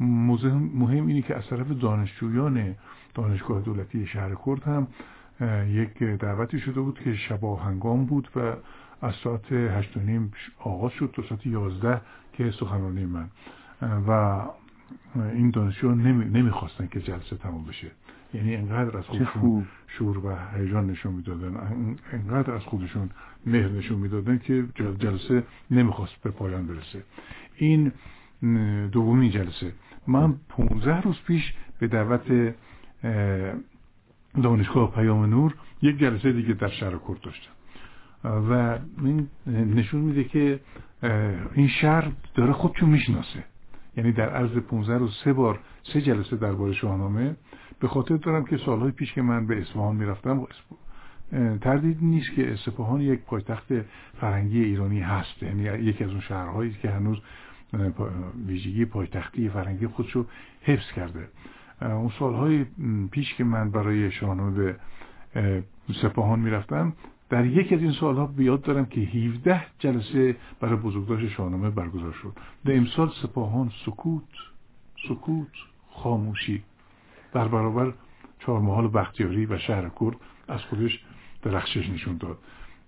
مهم اینه که از طرف دانشجویان دانشگاه دولتی شهر کرد هم یک دعوتی شده بود که شبا هنگام بود و از ساعت هشت و نیم آغاز شد تا ساعت یازده که سخنرانی من. و این دانشجو نمی... نمی‌خواستن که جلسه تمام بشه. یعنی انقدر از خودشون شور و هیجان نشون می‌دادن انقدر از خودشون مهر نشون می‌دادن که جلسه نمی‌خواست به پایان برسه. این دومی جلسه. من 15 روز پیش به دعوت دانشگاه پیام نور یک جلسه دیگه در شهر کرد داشتم. و این نشون میده که این شهر داره خودشو می‌شناسه. یعنی در عرض 15 روز سه بار سه جلسه درباره شاهنامه به خاطر دارم که سالهای پیش که من به اصفهان می‌رفتم تردید نیست که اصفهان یک پایتخت فرنگی ایرانی هست. یعنی یکی از اون شهرهایی که هنوز ویژگی پایتختی فرنگی خودشو حفظ کرده. اون سالهای پیش که من برای شاهنامه به سپاهان می‌رفتم در یک از این سالها بیاد دارم که 17 جلسه برای بزرگداشت شاهنامه برگزار شد. در امسال سپاهان سکوت سکوت خاموشی. در برابر چهارمحال بختیاری و شهر کرد از خودش درخشش نشون داد.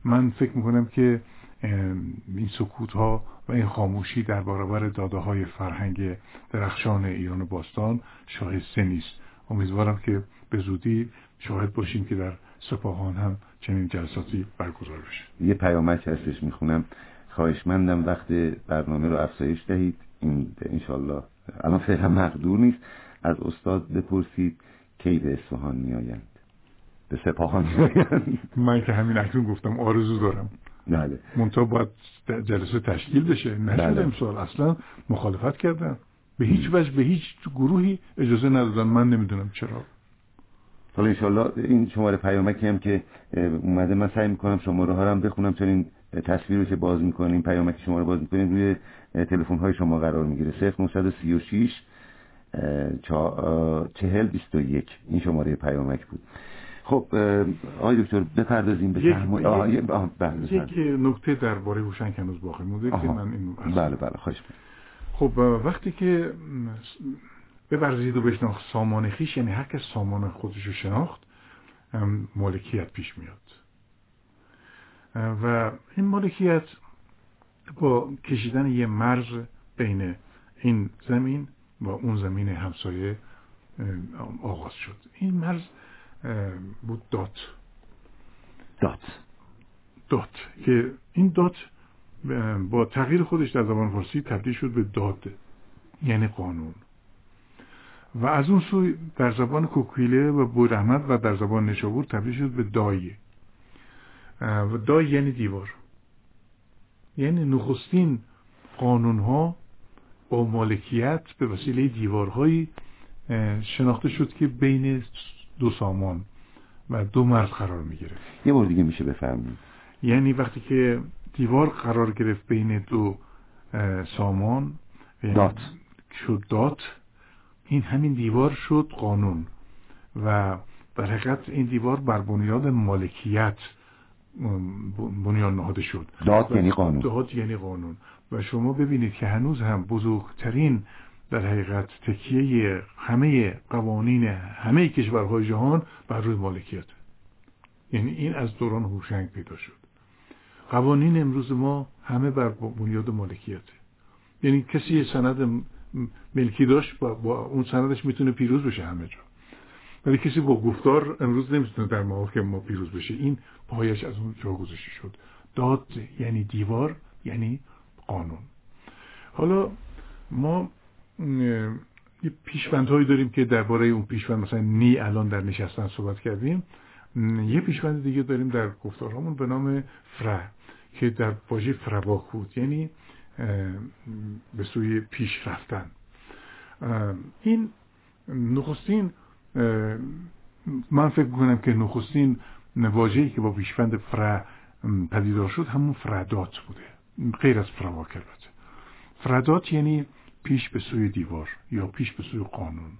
من فکر می‌کنم که این سکوت ها و این خاموشی در برابر داده های فرهنگ درخشان ایران باستان شایسته نیست. امیدوارم که به زودی شاهد باشیم که در سپاهان هم چنین جلساتی برگزار بشه.
یه پیامک هستش می‌خونم. خواهشمندم وقت برنامه رو افزایش دهید. این انشالله الان فعلا مقدور نیست. از استاد بپرسید کی به اصفهان میآیند؟ به سپاهان میآیند.
من که همین اکنون گفتم آرزو دارم.
بله.
منتها باید جلسه تشکیل بشه. نشد
بله.
امسال اصلا مخالفت کردن به هیچ وجه به هیچ گروهی اجازه ندادن من نمی‌دونم چرا.
حالا انشالله این شماره پیامکی هم که اومده من سعی می‌کنم شماره ها هم بخونم. چون این تصویر رو که باز می‌کنیم پیامک شما رو باز می‌کنیم روی تلفن های شما قرار می‌گیره. 0936 چهل بیست و یک. این شماره پیامک بود. خب آقای دکتر بپردازیم به
یک,
بله
یک نکته درباره هوشنگ هنوز باقی مونده که من این
بله بله خواهش
خب وقتی که بورزید و بشناخت سامان خویش یعنی هر کس سامان خودش رو شناخت مالکیت پیش میاد. و این مالکیت با کشیدن یه مرز بین این زمین و اون زمین همسایه آغاز شد. این مرز بود دات.
دات.
دات که این دات با تغییر خودش در زبان فارسی تبدیل شد به داد یعنی قانون. و از اون سوی در زبان کوکویله و بورحمد و در زبان نشابور تبدیل شد به دایه و دای یعنی دیوار. یعنی نخستین قانون ها با مالکیت به وسیله دیوارهایی شناخته شد که بین دو سامان و دو مرز قرار می‌گیره.
یه بار دیگه میشه بفهمید
یعنی وقتی که دیوار قرار گرفت بین دو سامان
دات.
شد دات این همین دیوار شد قانون. و در حقیقت این دیوار بر بنیاد مالکیت بنیان نهاده شد.
داد یعنی قانون.
داد یعنی قانون. و شما ببینید که هنوز هم بزرگترین در حقیقت تکیه همه قوانین همه کشورهای جهان بر روی مالکیت. یعنی این از دوران هوشنگ پیدا شد. قوانین امروز ما همه بر بنیاد مالکیت. یعنی کسی سند ملکی داشت با, با اون سندش می‌تونه پیروز بشه همه جا. ولی کسی با گفتار امروز نمی‌تونه در محاکم ما پیروز بشه. این پایش از اون جا گذاشته شد. داد یعنی دیوار یعنی قانون. حالا ما یه پیشوندهایی داریم که درباره اون پیشوند مثلا نی الان در نشستن صحبت کردیم. یه پیشوند دیگه داریم در گفتارهامون به نام فره که در واژه فرباک بود یعنی به سوی پیش رفتن. این نخستین من فکر کنم که نخستین واژه‌ای که با پیشوند فر پدیدار شد همون فردات بوده. غیر از فرواک البته فردات یعنی پیش به سوی دیوار یا پیش به سوی قانون.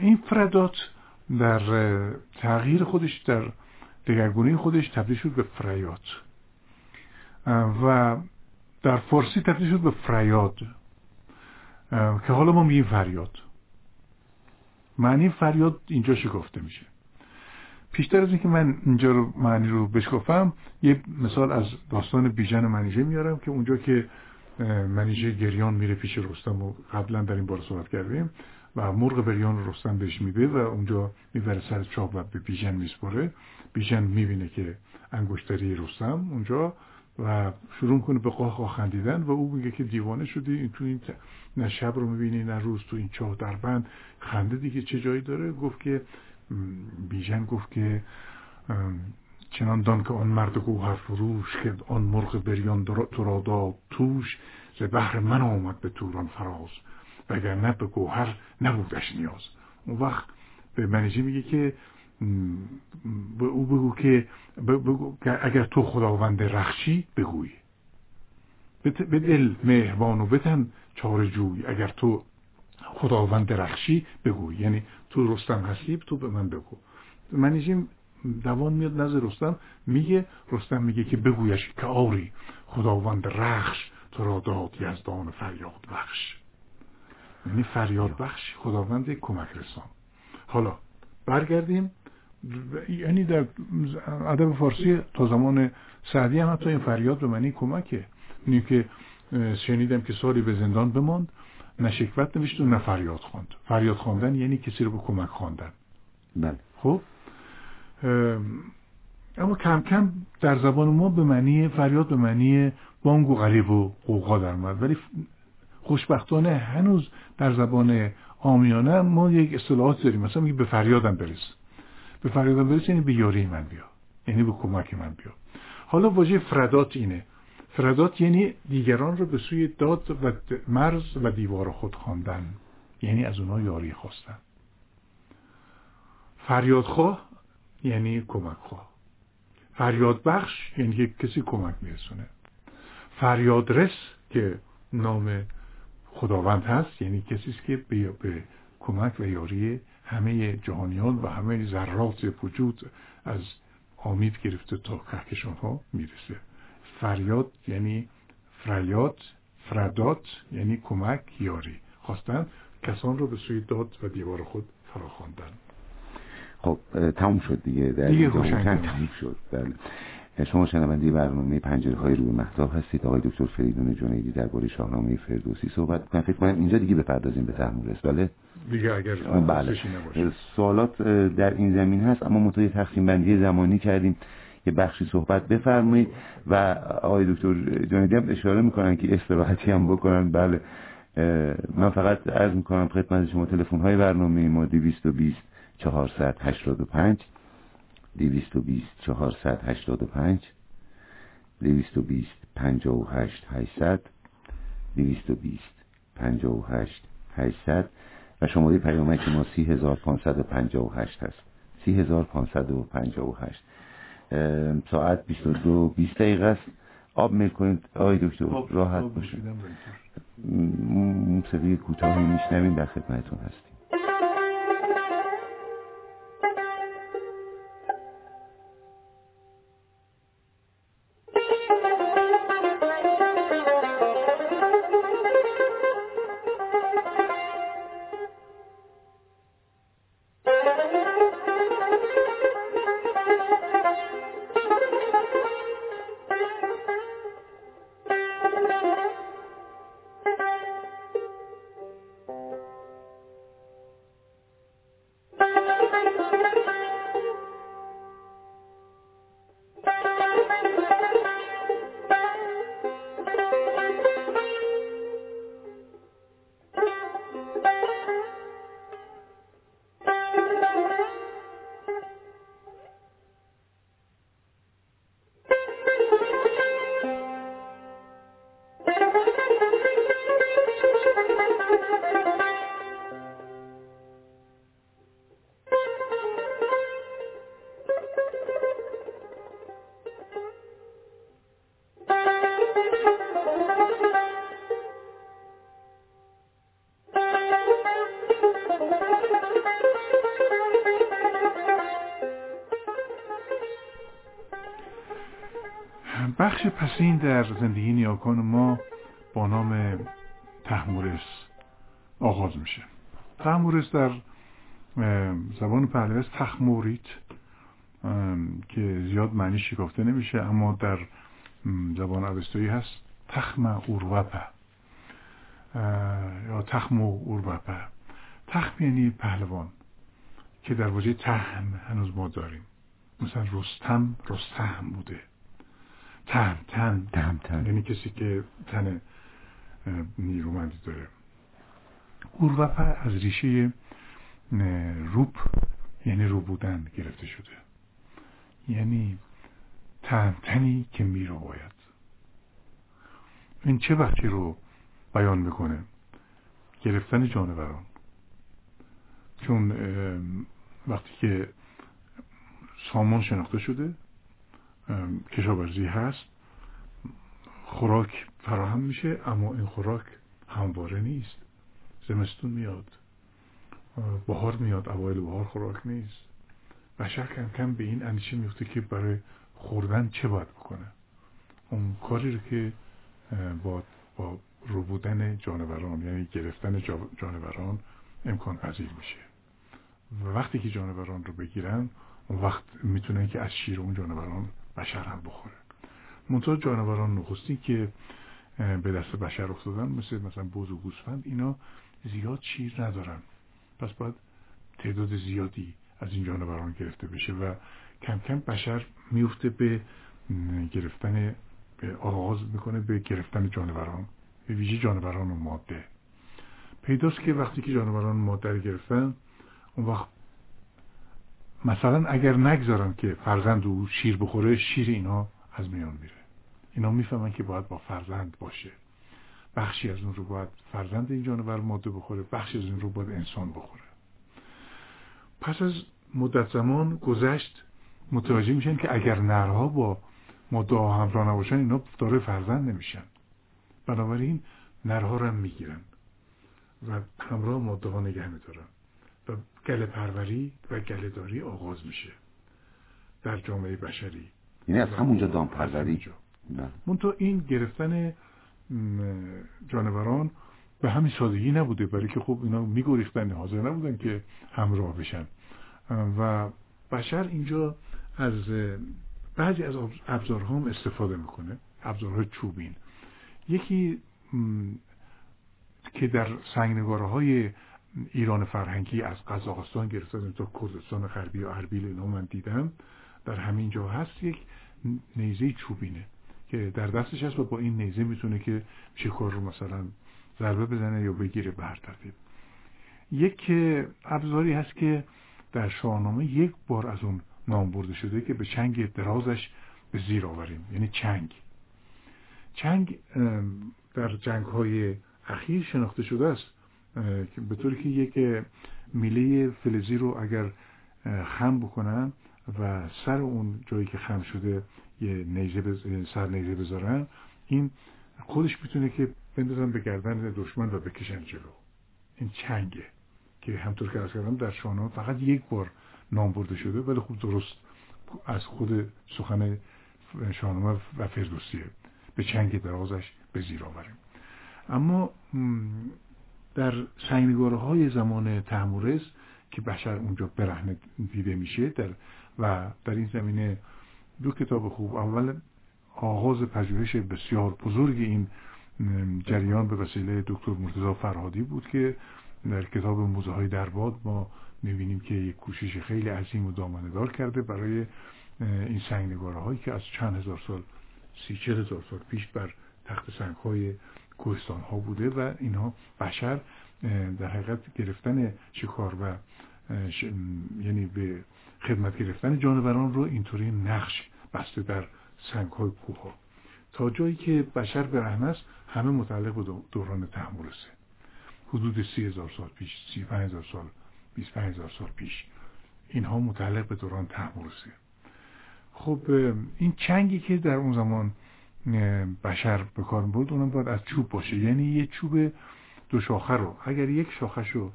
این فردات در تغییر خودش در دگرگونی خودش تبدیل شد به فریات و در فارسی تبدیل شد به فریاد که حالا ما میگیم فریاد. معنی فریاد اینجا شکفته میشه. پیشتر از اینکه من اینجا رو معنی رو بشکافم یه مثال از داستان بیژن منیژه میارم که اونجا که منیژه گریان میره پیش رستم و قبلا در این بار صحبت کردیم و مرغ بریان رو رستم بهش میده و اونجا می‌بره سر چاپ و به بیژن میسپره بیژن می‌بینه که انگشتری رستم اونجا و شروع کنه به قاه خندیدن و او میگه که دیوانه شدی تو این نه شب رو می‌بینی نه روز تو این چاه دربند. خنده دیگه چه جایی داره؟ گفت که بیژن گفت که چنان دان که آن مرد گوهر فروش که آن مرغ بریان تو را داد توش ز بحر من آمد به توران فراز. نه به گوهر نبودش نیاز. اون وقت به منیجی میگه که به او بگو که بگو اگر تو خداوند رخشی بگوی. به دل مهربان و بتن چار جوی. اگر تو خداوند رخشی بگوی یعنی تو رستم هستی تو به من بگو. منیجی دوان میاد نزد رستم میگه رستم میگه که بگویش که آری خداوند رخش تو را داد یزدان فریاد بخش. یعنی فریاد بخش خداوند کمک رسان. حالا برگردیم. یعنی در ادب فارسی تا زمان سعدی هم حتی این فریاد به معنی کمکه. اینی که شنیدم که سالی به زندان بماند. نه شکوت نوشت و نه فریاد خواند. فریاد خواندن یعنی کسی رو به کمک خواندن.
بله.
خب؟ اما کم کم در زبان ما به معنی فریاد به معنی بانگ و غریب و قوقا در اومد. ولی خوشبختانه هنوز در زبان آمیانه ما یک اصطلاحات داریم. مثلا میگه به فریادم برس. به فریادم برس یعنی به یاری من بیا. یعنی به کمک من بیا. حالا واژه فردات اینه. فردات یعنی دیگران رو به سوی داد و مرز و دیوار خود خواندن. یعنی از اونها یاری خواستن. فریادخواه یعنی کمک خواه فریاد بخش یعنی کسی کمک میرسونه. فریادرس که نام خداوند هست یعنی کسی است که به, به کمک و یاری همه جهانیان و همه ذرات وجود از آمید گرفته تا کهکشان ها می‌رسه. فریاد یعنی فریاد فردات یعنی کمک یاری. خواستن کسان رو به سوی داد و دیوار خود فراخواندن.
خب تموم شد دیگه.
در دیگه
تموم شد. بله. شما شنونده برنامه پنجره های روی محتاب هستید. آقای دکتر فریدون جنیدی درباره شاهنامه فردوسی صحبت کنم فکر کنم اینجا دیگه بپردازیم به تحمورس بله؟
دیگه اگر
بله. سوالات در این زمین هست اما متوی تقسیم بندی زمانی کردیم. یه بخشی صحبت بفرمایید و آقای دکتر جنیدی هم اشاره می‌کنن که استراحتی هم بکنن. بله من فقط عرض می‌کنم خدمت شما تلفن های برنامه ما 220 485 220 485 220 58 800 220 58 800 و شماره پیامک ما 30558 هست. 30558 ساعت 22 20 دقیقه است. آب میل کنید آقای دکتر راحت باشید. موسیقی کوتاهی میشنویم در خدمتتون هستیم.
پسین در زندگی نیاکان ما با نام تحمورس آغاز میشه. تحمورس در زبان پهلوی است تخموریت که زیاد معنی شکافته نمیشه اما در زبان اوستایی هست تخم اوروپه یا تخم اوروپه تخم یعنی پهلوان که در واژه تهم هنوز ما داریم. مثلا رستم رستم بوده. تهم تن.
تهم تن.
یعنی کسی که تن نیرومندی داره. اوروپه از ریشه روپ یعنی رو بودن گرفته شده. یعنی تنی که میرو باید. این چه وقتی رو بیان می‌کنه؟ گرفتن جانوران. چون وقتی که سامان شناخته شده کشاورزی هست. خوراک فراهم میشه اما این خوراک همواره نیست. زمستون میاد. بهار میاد اوایل بهار خوراک نیست. بشر کم کم به این اندیشه میفته که برای خوردن چه باید بکنه. اون کاری رو که با با رو بودن جانوران یعنی گرفتن جانوران امکان پذیر میشه. و وقتی که جانوران رو بگیرن اون وقت می‌تونن که از شیر اون جانوران بشر هم بخوره. منطقه جانوران نخستی که به دست بشر افتادن مثل مثلا بوز و گوسفند اینا زیاد شیر ندارن. پس باید تعداد زیادی از این جانوران گرفته بشه و کم کم بشر میفته به گرفتن به آغاز می‌کنه به گرفتن جانوران به ویژه جانوران و ماده. پیداست که وقتی که جانوران ماده رو گرفتن اون وقت مثلا اگر نگذارن که فرزند او شیر بخوره شیر اینا از میان میره. اینا می‌فهمن که باید با فرزند باشه. بخشی از اون رو باید فرزند این جانور ماده بخوره بخشی از اون رو باید انسان بخوره. پس از مدت زمان گذشت متوجه میشن که اگر نرها با ماده همراه نباشن اینا داره فرزند نمیشن. بنابراین نرها رو هم می‌گیرن و همراه ماده ها نگه میدارن. گله پروری و گله داری آغاز میشه در جامعه بشری.
یعنی از همونجا دام پروری؟
منتها این گرفتن جانوران به همین سادگی نبوده برای که خب اینا میگریختن حاضر نبودن که همراه بشن. و بشر اینجا از بعضی از ابزارها هم استفاده می‌کنه ابزارهای چوبین. یکی که در سنگنگاره های ایران فرهنگی از قزاقستان گرفته تا کردستان غربی و اربیل اینا من دیدم. در همین جا هست یک نیزه چوبینه که در دستش هست و با این نیزه می‌تونه که شکار رو مثلا ضربه بزنه یا بگیره به هر ترتیب. یک ابزاری هست که در شاهنامه یک بار از اون نام برده شده که به چنگ درازش به زیر آوریم. یعنی چنگ. چنگ در جنگ های اخیر شناخته شده است. به طوری که یک میله فلزی رو اگر خم بکنن و سر اون جایی که خم شده یه نیزه بز... سر نیزه بذارن این خودش می‌تونه که بندازن به گردن دشمن و بکشن جلو. این چنگه که همطور که از کردم در شاهنامه فقط یک بار نام برده شده ولی خوب درست از خود سخن شاهنامه و فردوسیه. به چنگ درازش به زیر آوریم. اما در سنگنگاره های زمان تحمورس که بشر اونجا برهنه دیده میشه در و در این زمینه دو کتاب خوب. اول آغاز پژوهش بسیار بزرگ این جریان به وسیله دکتر مرتضی فرهادی بود که در کتاب موزه های درباد ما می‌بینیم که یک کوشش خیلی عظیم و دامنهدار کرده برای این سنگنگاره هایی که از چند هزار سال سی چه هزار سال پیش بر تخت سنگ های کوهستان ها بوده و اینها بشر در حقیقت گرفتن شکار و یعنی به خدمت گرفتن جانوران رو اینطوری نقش بسته در سنگ های کوه ها تا جایی که بشر برهنه است همه متعلق به دوران تحمورسه حدود سی هزار سال پیش سی هزار سال بیست هزار سال پیش اینها متعلق به دوران تحمورسه خب این چنگی که در اون زمان بشر به کار برد اونم باید از چوب باشه. یعنی یه چوب دو شاخه رو. اگر یک شاخه رو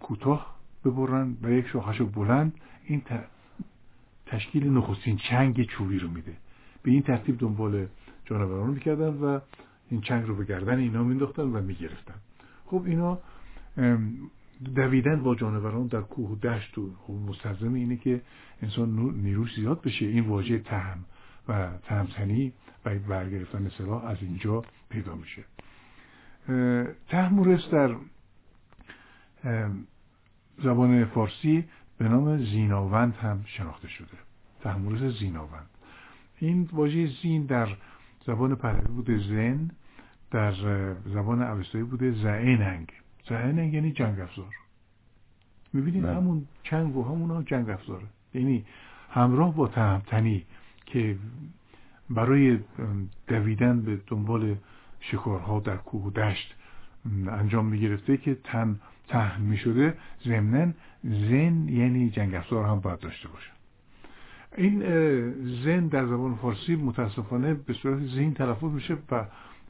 کوتاه ببرن و یک شاخه رو بلند این تشکیل نخستین چنگ چوبی رو میده. به این ترتیب دنبال جانوران می‌کردن و این چنگ رو به گردن اینا مینداختن و می‌گرفتن. خب اینا دویدن با جانوران در کوه و دشت و خب مستلزم اینه که انسان نیروش زیاد بشه. این واژه تهم و تهمتنی و برگرفتن سلاح از اینجا پیدا میشه. تهمورس در زبان فارسی به نام زیناوند هم شناخته شده. تهمورس زیناوند. این واژه زین در زبان پهلوی بوده زن در زبان اوستایی بوده زعیننگ زعیننگ یعنی جنگ افزار. می‌بینید بله. همون چنگ و همون هم جنگ افزاره. یعنی همراه با تهمتنی که برای دویدن به دنبال شکارها در کوه و دشت انجام می‌گرفته که تن تهم می‌شده ضمنا زن یعنی جنگ افزار هم باید داشته باشه. این زن در زبان فارسی متاسفانه به صورت زین تلفظ میشه و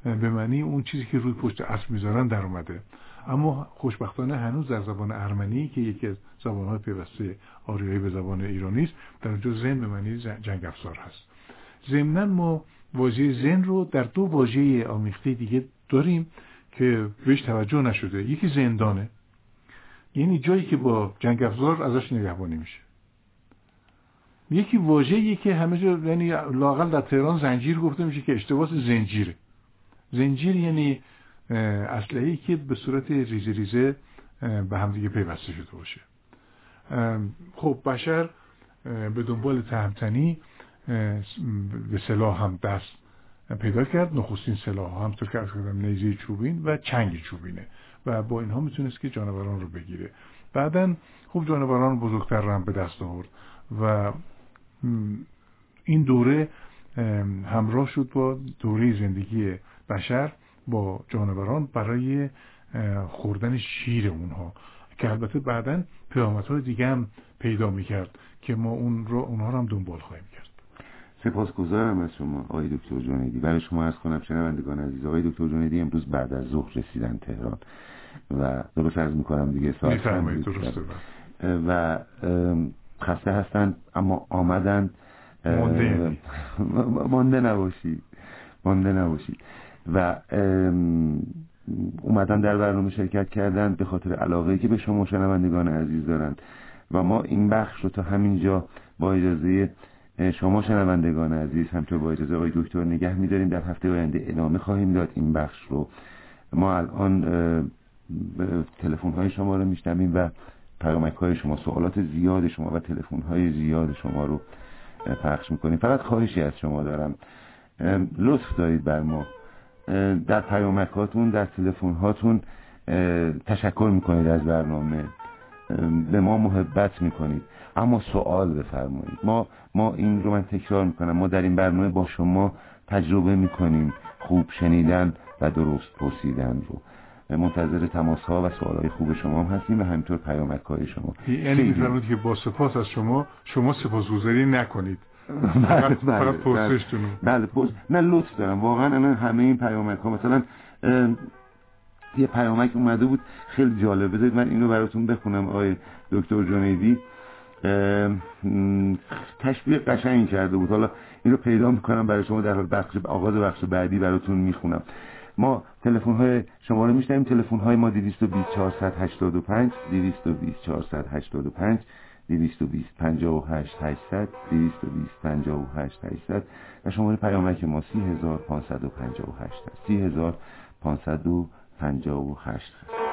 به معنی اون چیزی که روی پشت اسب می‌ذارن در اومده. اما خوشبختانه هنوز در زبان ارمنی که یکی از زبانهای پیوسته آریایی به زبان ایرانی است در اونجا زن به معنی جنگ افزار هست. ضمنا ما واژه زن رو در دو واژه آمیخته دیگه داریم که بهش توجه نشده. یکی زندانه. یعنی جایی که با جنگ افزار ازش نگهبانی میشه. یکی واژه‌ای که همه جا یعنی لاقل در تهران زنجیر گفته میشه که اشتباس زنجیره. زنجیر یعنی اسلحه‌ای که به صورت ریزه ریزه به همدیگه پیوسته شده باشه. خب بشر به دنبال تهمتنی به سلاح هم دست پیدا کرد. نخستین سلاح همطور که از کردم نیزه چوبین و چنگ چوبینه و با اینها می‌تونست که جانوران رو بگیره. بعدا خوب جانوران بزرگتر رو هم به دست آورد و این دوره همراه شد با دوره زندگی بشر با جانوران برای خوردن شیر اونها که البته بعدا پیامدهای دیگه هم پیدا می‌کرد که ما اون رو اونها رو هم دنبال خواهیم کرد.
سپاسگزارم از شما آقای دکتر جنیدی. برای شما از کنم شنوندگان عزیز آقای دکتر جنیدی امروز بعد از ظهر رسیدن تهران و درست عرض می‌کنم دیگه ساعت و خسته هستند اما آمدن مانده نباشی. مانده نباشی. و اومدن در برنامه شرکت کردن به خاطر علاقه که به شما شنوندگان عزیز دارند. و ما این بخش رو تا همینجا با اجازه شما شنوندگان عزیز همطور با اجازه آقای دکتر نگه میداریم در هفته آینده ادامه خواهیم داد این بخش رو. ما الان تلفن های شما رو میشنویم و پیامک های شما سوالات زیاد شما و تلفن های زیاد شما رو پخش می‌کنیم. فقط خواهشی از شما دارم. لطف دارید بر ما. در پیامک هاتون در تلفن هاتون تشکر می‌کنید از برنامه. به ما محبت می‌کنید. اما سوال بفرمایید. ما ما این رو من تکرار می‌کنم. ما در این برنامه با شما تجربه می‌کنیم. خوب شنیدن و درست پرسیدن رو. منتظر تماس ها و سوال های خوب شما هم هستیم و همینطور پیامک های شما.
یعنی میفرمایید که با سپاس از شما شما سپاسگزاری نکنید.
بله بله بله, بله پرس نه لطف دارم. واقعا انا همه این پیامک ها مثلا یه پیامک اومده بود خیلی جالب. بذارید من اینو براتون بخونم آقای دکتر جنیدی. تشبیه قشنگ کرده بود. حالا این رو پیدا می‌کنم برای شما در بخش آغاز بخش بعدی براتون می‌خونم. ما تلفن های شما رو میشنیم تلفن های ما 220 485 220 485 220 58 800 220 58 800 و شماره پیامک ما 3558 هست 3558 هست.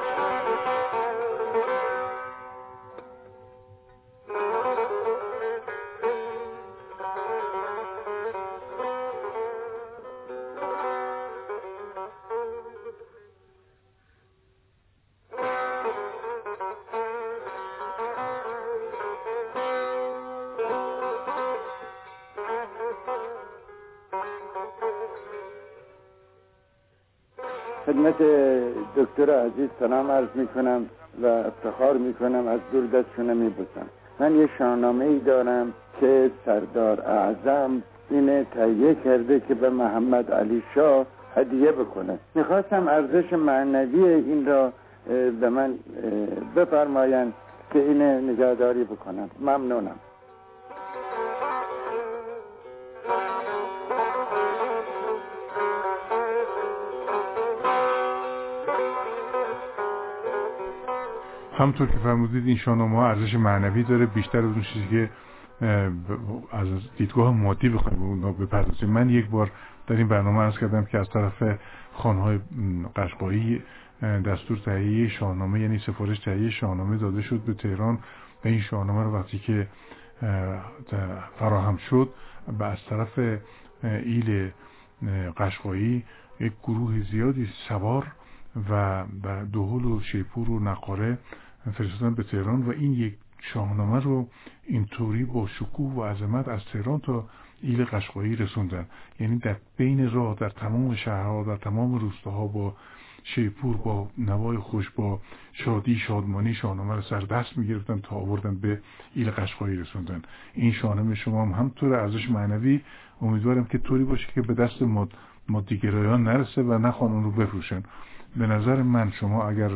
دکتر عزیز سلام عرض می کنم و افتخار می کنم از دور دستشونه می بسم. من یه شاهنامه ای دارم که سردار اعظم اینه تهیه کرده که به محمد علی شاه هدیه بکنه. می‌خواستم ارزش معنوی این را به من بفرمایند که اینه نگهداری بکنم. ممنونم.
همطور که فرمودید این شاهنامه ها ارزش معنوی داره بیشتر از اون چیزی که از دیدگاه مادی بخوایم اونا بپردازیم. من یک بار در این برنامه ارز کردم که از طرف خانهای قشقایی دستور تهیه شاهنامه یعنی سفارش تهیه شاهنامه داده شد به تهران و این شاهنامه رو وقتی که فراهم شد و از طرف ایل قشقایی یک گروه زیادی سوار و دوهل و شیپور و نقاره فرستادن به تهران و این یک شاهنامه رو اینطوری با شکوه و عظمت از تهران تا ایل قشقایی رسوندن. یعنی در بین راه در تمام شهرها در تمام روستاها با شیپور با نوای خوش با شادی شادمانی شاهنامه رو سر دست می‌گرفتن تا آوردن به ایل قشقایی رسوندن. این شاهنامه شما هم همطور ارزش معنوی امیدوارم که طوری باشه که به دست مادیگرایان نرسه و نخوان اون رو بفروشن. به نظر من شما اگر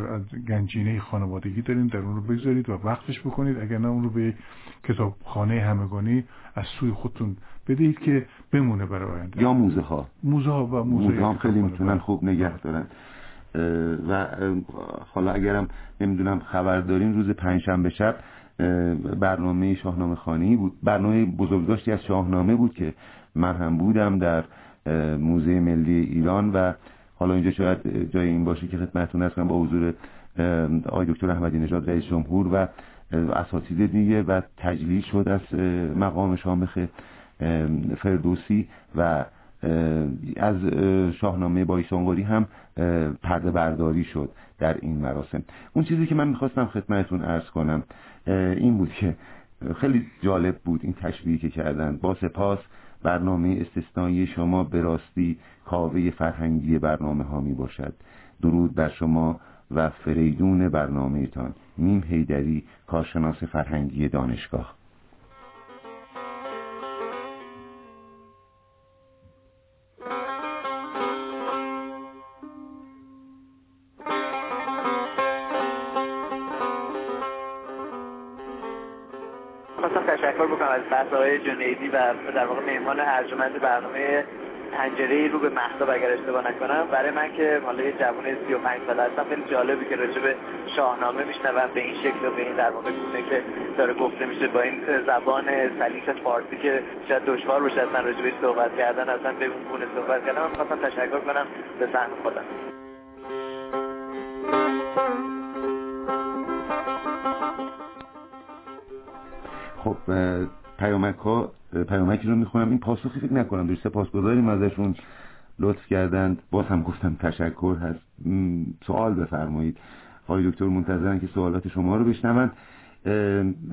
گنجینه خانوادگی دارین در اون رو بگذارید و وقتش بکنید. اگر نه اون رو به کتابخانه همگانی از سوی خودتون بدهید که بمونه برای آینده.
یا موزه ها
موزه ها و موزه,
موزه ها خیلی می‌تونن خوب نگه دارن. و حالا اگرم نمی‌دونم خبر دارین روز پنجشنبه شب برنامه شاهنامه خانی بود. برنامه بزرگداشتی از شاهنامه بود که من هم بودم در موزه ملی ایران و حالا اینجا شاید جای این باشه که خدمتتون هستم با حضور آقای دکتر احمدی نژاد رئیس جمهور و اساتید دیگه و تجلیل شد از مقام شامخ فردوسی و از شاهنامه بایشانگوری هم پرده برداری شد در این مراسم. اون چیزی که من می‌خواستم خدمتتون ارز کنم این بود که خیلی جالب بود این تشبیهی که کردن. با سپاس برنامه استثنایی شما به راستی کاوه فرهنگی برنامه ها می باشد درود بر شما و فریدون برنامه تان میم هیدری کارشناس فرهنگی دانشگاه.
از های جنیدی و در واقع مهمان ارجمند برنامه پنجره رو به محتاب اگر اشتباه نکنم برای من که حالا یه جوان 35 ساله هستم. خیلی جالبی که راجع به شاهنامه میشنوم به این شکل و به این در واقع گونه که داره گفته میشه. با این زبان سلیس فارسی که شاید دشوار باشه اصلا راجع به صحبت کردن اصلا به اون گونه صحبت کردن من خواستم تشکر کنم. به سهم خودم.
خب پیامک ها پیامکی رو می‌خونم. این پاسخی فکر نکنم. دوست سپاسگزاریم ازشون. لطف کردند. باز هم گفتم تشکر هست. سوال بفرمایید. آقای دکتر منتظرن که سوالات شما رو بشنون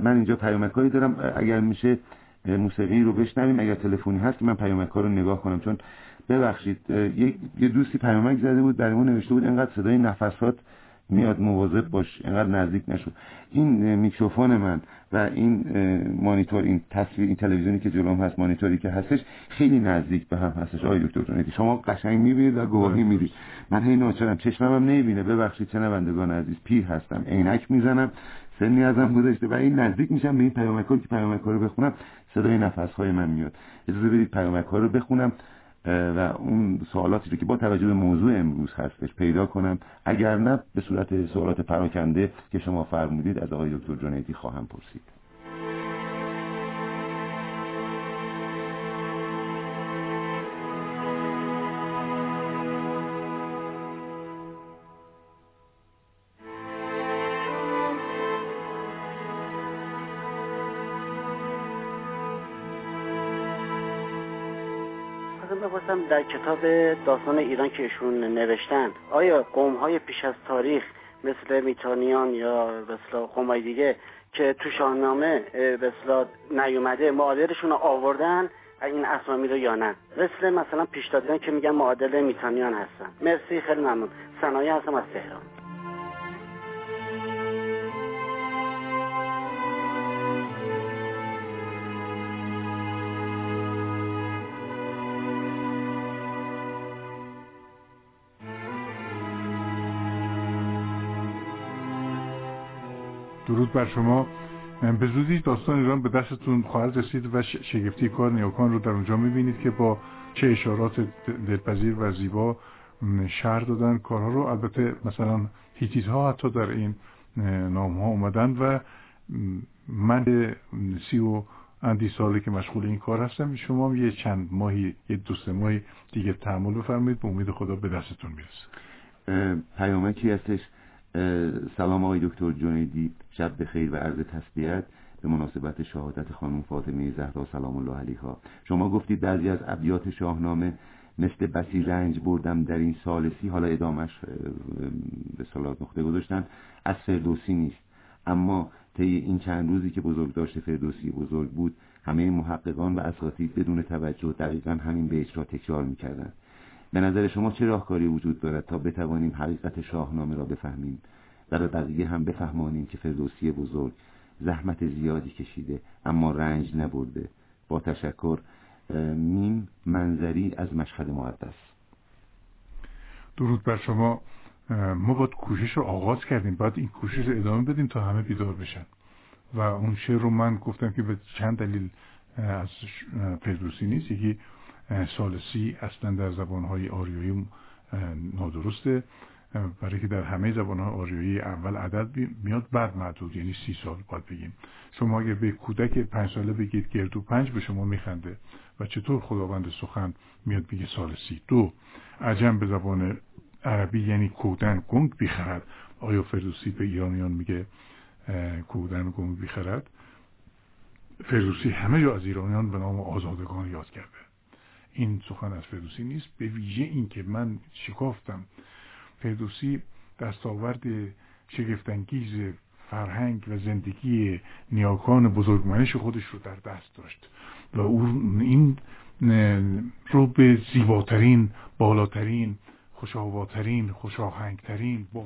من اینجا پیامک هایی دارم. اگر میشه موسیقی رو بشنویم. اگر تلفنی هست من پیامک ها رو نگاه کنم. چون ببخشید یه دوستی پیامک زده بود. برای ما نوشته بود اینقدر صدای نفسات میاد مواظب باش اینقدر نزدیک نشو. این میکروفون من و این مانیتور این تصویر این تلویزیونی که جلوم هست مانیتوری که هستش خیلی نزدیک به هم هستش. آقای دکتر جنیدی شما قشنگ می‌بینید و گواهی می‌دید. من هی ناچارم چشمم هم نمی‌بینه. ببخشید چنوندگان عزیز پیر هستم. عینک می‌زنم. سنی ازم گذشته و این نزدیک میشم به این پیامک که پیامک رو بخونم. صدای نفس های من میاد. اجازه بدید پیامک رو بخونم. و اون سوالاتی رو که با توجه به موضوع امروز هستش پیدا کنم. اگر نه به صورت سوالات پراکنده که شما فرمودید از آقای دکتر جنیدی خواهم پرسید.
در کتاب داستان ایران که ایشون نوشتن آیا قوم های پیش از تاریخ مثل میتانیان یا مثل قوم دیگه که تو شاهنامه مثل نیومده معادلشون آوردن این اسامی رو یا نه؟ مثل مثلا پیش که میگن معادل میتانیان هستن. مرسی خیلی ممنون. صنایع هستم از تهران.
درود بر شما. به زودی داستان ایران به دستتون خواهد رسید و شگفتی کار نیاکان رو در اونجا می‌بینید که با چه اشارات دلپذیر و زیبا شهر دادن. کارها رو البته مثلا هیتیت ها حتی در این نام ها اومدن و من سی و اندی ساله که مشغول این کار هستم شما یه چند ماهی یه دو سه ماهی دیگه تحمل بفرمایید. به امید خدا به دستتون می‌رسه.
پیامکی هستش. سلام آقای دکتر جنیدی شب بخیر و عرض تسلیت به مناسبت شهادت خانم فاطمه زهرا سلام الله علیها. شما گفتید بعضی از ابیات شاهنامه مثل بسی رنج بردم در این سالسی حالا ادامش به صلاح نقطه گذاشتن از فردوسی نیست. اما طی این چند روزی که بزرگ داشته فردوسی بزرگ بود همه محققان و اساتید بدون توجه دقیقا همین بیت را تکرار می‌کردند. به نظر شما چه راهکاری وجود دارد تا بتوانیم حقیقت شاهنامه را بفهمیم؟ و به بقیه هم بفهمانیم که فردوسی بزرگ زحمت زیادی کشیده اما رنج نبرده. با تشکر میم منظری از مشهد مقدس.
درود بر شما. ما باید کوشش رو آغاز کردیم. باید این کوشش رو ادامه بدیم تا همه بیدار بشن. و اون شعر رو من گفتم که به چند دلیل از فردوسی نیست. یکی سالسی اصلا در زبانهای آریایی نادرسته. برای که در همه زبان آریایی اول عدد میاد بعد معدود یعنی سی سال باید بگیم. شما اگر به کودک پنج ساله بگید گردو پنج به شما میخنده و چطور خداوند سخن میاد بگه سال سی دو عجم به زبان عربی یعنی کودن گنگ بیخرد. آیا فردوسی به ایرانیان میگه کودن گنگ بیخرد؟ فردوسی همه جا از ایرانیان به نام آزادگان یاد کرده. این سخن از فردوسی نیست به ویژه این که من شکافتم. فردوسی دستاورد شگفتانگیز فرهنگ و زندگی نیاکان بزرگمنش خودش رو در دست داشت. و او این رو به زیباترین بالاترین خوشاواترین خوشاهنگترین با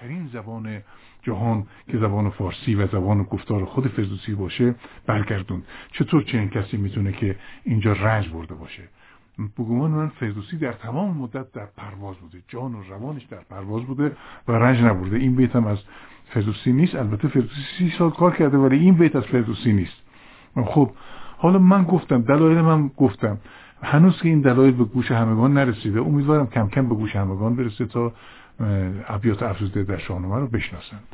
ترین زبان جهان که زبان فارسی و زبان گفتار خود فردوسی باشه برگردوند. چطور چنین کسی می‌تونه که اینجا رنج برده باشه؟ بگمان من فردوسی در تمام مدت در پرواز بوده. جان و روانش در پرواز بوده و رنج نبرده. این بیت هم از فردوسی نیست. البته فردوسی سی سال کار کرده ولی این بیت از فردوسی نیست. خب حالا من گفتم دلایل من گفتم. هنوز که این دلایل به گوش همگان نرسیده امیدوارم کم کم به گوش همگان برسه تا ابیات افزوده در شاهنامه رو بشناسند.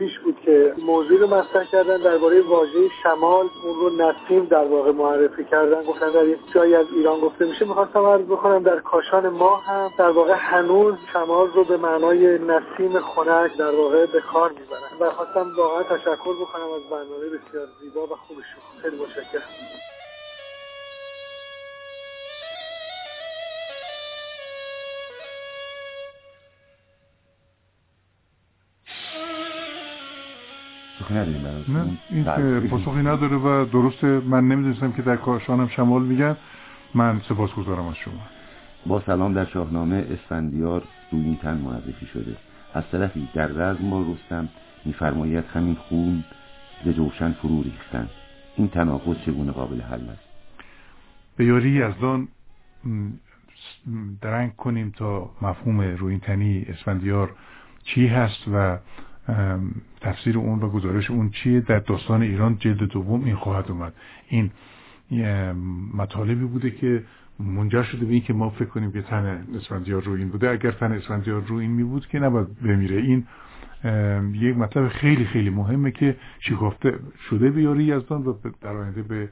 پیش بود که موضوع رو مطرح کردن درباره واژه شمال اون رو نسیم در واقع معرفی کردن گفتن در یک جایی از ایران گفته میشه. می‌خواستم عرض بکنم در کاشان ما هم در واقع هنوز شمال رو به معنای نسیم خنک در واقع به کار می‌برن. و خواستم واقعا تشکر بکنم از برنامه بسیار زیبا و خوبشون خیلی متشکرم. نه این پاسخی نداره و درسته من نمی‌دونستم که در کاشانم شمال میگن. من سپاسگزارم از شما.
با سلام در شاهنامه اسفندیار روی تن معرفی شده. از طرفی در رزم با رستم میفرماید همین خون ز جوشن فرو ریختن. این تناقض چگونه قابل حل است؟
به یاری دان درنگ کنیم تا مفهوم روینتنی اسفندیار چی هست و تفسیر اون و گزارش اون چیه؟ در داستان ایران جلد دوم این خواهد اومد. این مطالبی بوده که منجر شده به این که ما فکر کنیم که تن اسفندیار رو این بوده. اگر تن اسفندیار رو این می بود که نباید بمیره. این یک مطلب خیلی خیلی مهمه که شکافته شده به یاری یزدان و در آینده به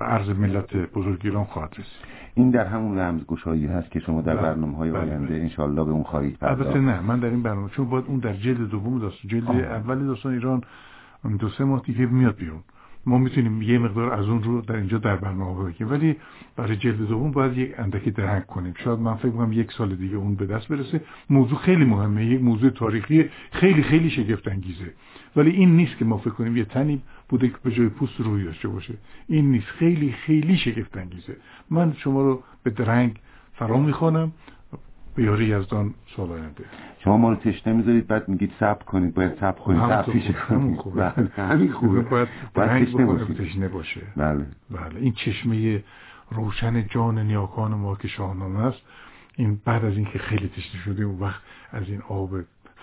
عرض ملت بزرگ ایران خواهد رسید
این در همون رمزگشایی هست که شما در بله. برنامه های بله. آینده بله. انشالله به اون خواهید
پرداخت البته نه من در این برنامه چون باید اون در جلد دوم داستان جلد اولی داستان ایران دو سه ماه دیگه میاد بیرون ما می‌تونیم یه مقدار از اون رو در اینجا در برنامه بگیم ولی برای جلد دوم باید یک اندکی درنگ کنیم شاید من فکر کنم یک سال دیگه اون به دست برسه موضوع خیلی مهمه یک موضوع تاریخی خیلی خیلی شگفت انگیزه ولی این نیست که ما فکر کنیم یه تنی بوده که به جای پوست روی داشته باشه. این نیست. خیلی خیلی شگفت انگیزه. من شما رو به درنگ فرا می‌خوانم. به یاری یزدان سال آینده.
شما ما رو تشنه می‌ذارید بعد میگید صبر کنید. باید صبر کنید. صبر پیش
همین خوبه. همین خوبه. باید, باید تشنه باشه تشنه باشه.
بله.
بله. این چشمه روشن جان نیاکان ما که شاهنامه است. این بعد از اینکه خیلی تشنه شده اون وقت از این آب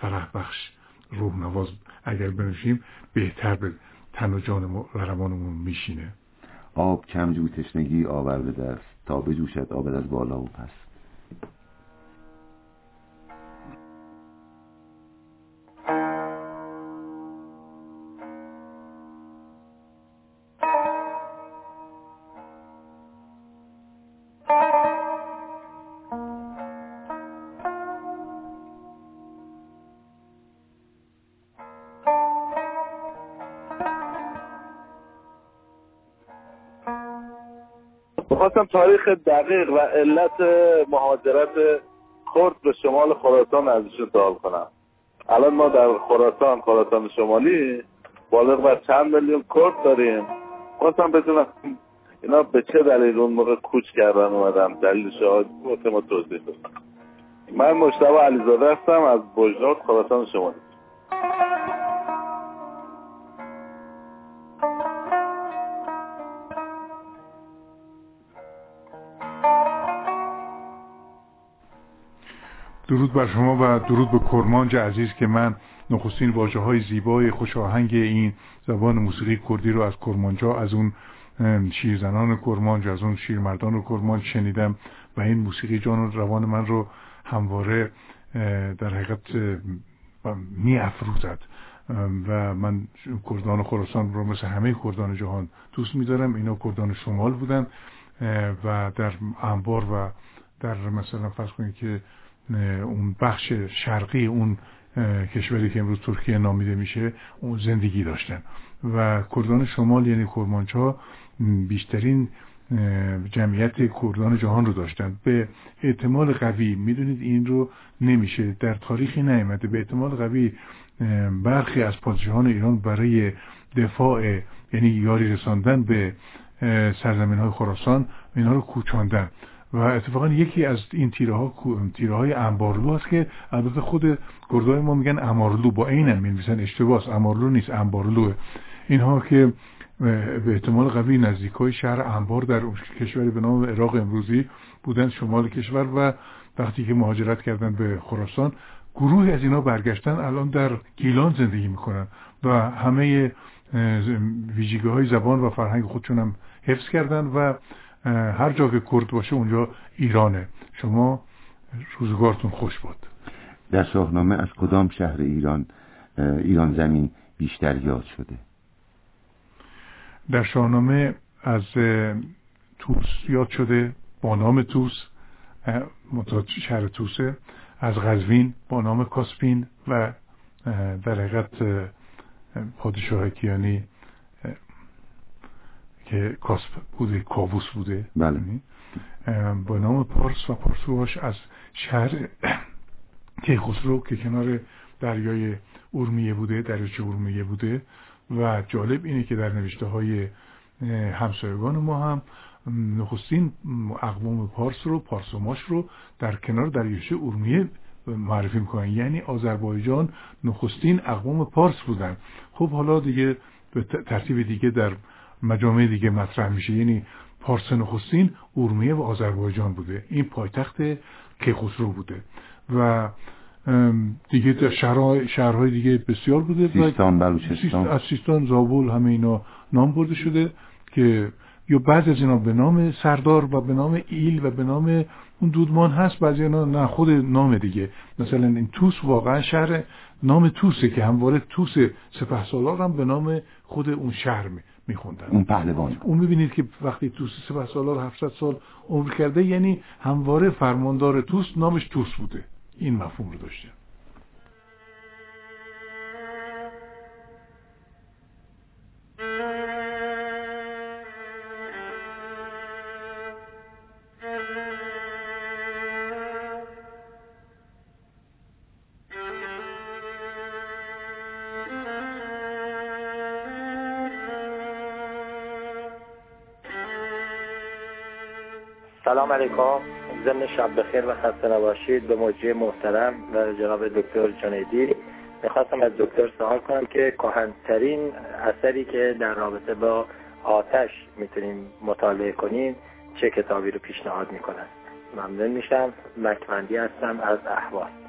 فرح بخش روح نواز اگر بنوشیم بهتر به تن و جان و روانمون میشینه.
آب کم جو تشنگی آورده دست تا بجوشد آب از بالا و پس.
تاریخ دقیق و علت مهاجرت کرد به شمال خراسان ازشون سوال کنم. الان ما در خراسان خراسان شمالی بالغ بر چند میلیون کرد داریم. خواستم بدونم اینا به چه دلیل اون موقع کوچ کردن اومدن؟ دلیل شاید ما توضیح بدم. من مشتبه علیزاده هستم از بجنورد خراسان شمالی.
درود بر شما و درود به کرمانج عزیز که من نخستین واجه های زیبای خوش آهنگ این زبان موسیقی کردی رو از کرمانجا از اون شیرزنان کرمانج از اون شیرمردان کرمانج شنیدم و این موسیقی جان و روان من رو همواره در حقیقت می افروزد و من کردان خراسان رو مثل همه کردان جهان دوست میدارم. اینا کردان شمال بودن و در انبار و در مثلا فرض کنید که اون بخش شرقی اون کشوری که امروز ترکیه نامیده میشه اون زندگی داشتن. و کردان شمال یعنی کرمانچا بیشترین جمعیت کردان جهان رو داشتن. به احتمال قوی می‌دونید این رو نمیشه در تاریخی نیامده. به احتمال قوی برخی از پادشاهان ایران برای دفاع یعنی یاری رساندن به سرزمین های خراسان اینا رو کوچاندن. و اتفاقا یکی از این تیره ها تیره های انبارلو است که البته خود گردای ما میگن امارلو با این هم میسن اشتباس امارلو نیست انبارلوه. اینها که به احتمال قوی نزدیک های شهر انبار در کشوری به نام عراق امروزی بودن شمال کشور و وقتی که مهاجرت کردن به خراسان گروه از اینا برگشتن الان در گیلان زندگی می‌کنن و همه ویژگی های زبان و فرهنگ خودشون هم حفظ کردن و هر جا که کرد باشه اونجا ایرانه. شما روزگارتون خوش باد.
در شاهنامه از کدام شهر ایران ایران زمین بیشتر یاد شده؟
در شاهنامه از توس یاد شده با نام توس شهر توسه. از غزوین با نام کاسپین و در حقیقت پادشاه کیانی که کاسپ بوده کاووس بوده.
بله.
با نام پارس و پارسوهاش از شهر کیخسرو که کنار دریای اورمیه بوده دریاچه اورمیه بوده. و جالب اینه که در نوشته های همسایگان ما هم نخستین اقوام پارس رو پارسوماش رو در کنار دریاچه اورمیه معرفی می‌کنن. یعنی آذربایجان نخستین اقوام پارس بودن. خب حالا دیگه به ترتیب دیگه در مجامع دیگه مطرح میشه. یعنی پارس نخستین اورمیه و آذربایجان بوده. این پایتخت کیخسرو بوده. و دیگه در شهرهای, شهرهای دیگه بسیار بوده
سیستان بلوچستان
از سیستان زابل همه اینا نام برده شده که یا بعض از اینا به نام سردار و به نام ایل و به نام اون دودمان هست بعضی اینا نه خود نام دیگه. مثلا این توس واقعا شهر نام توسه که همواره توس سپه سالار هم به نام خود اون شهر میخوندن.
اون پهلوان.
اون می‌بینید که وقتی توس سپه سالار 700 سال عمر کرده یعنی همواره فرماندار توس نامش توس بوده. این مفهوم رو داشته
علیکم. ضمن شب بخیر و خسته نباشید. به موجه محترم و جناب دکتر جنیدی. می‌خواستم از دکتر سوال کنم که کهنترین اثری که در رابطه با آتش می‌تونیم مطالعه کنیم چه کتابی رو پیشنهاد می‌کنن ممنون میشم. مکمندی هستم از احواز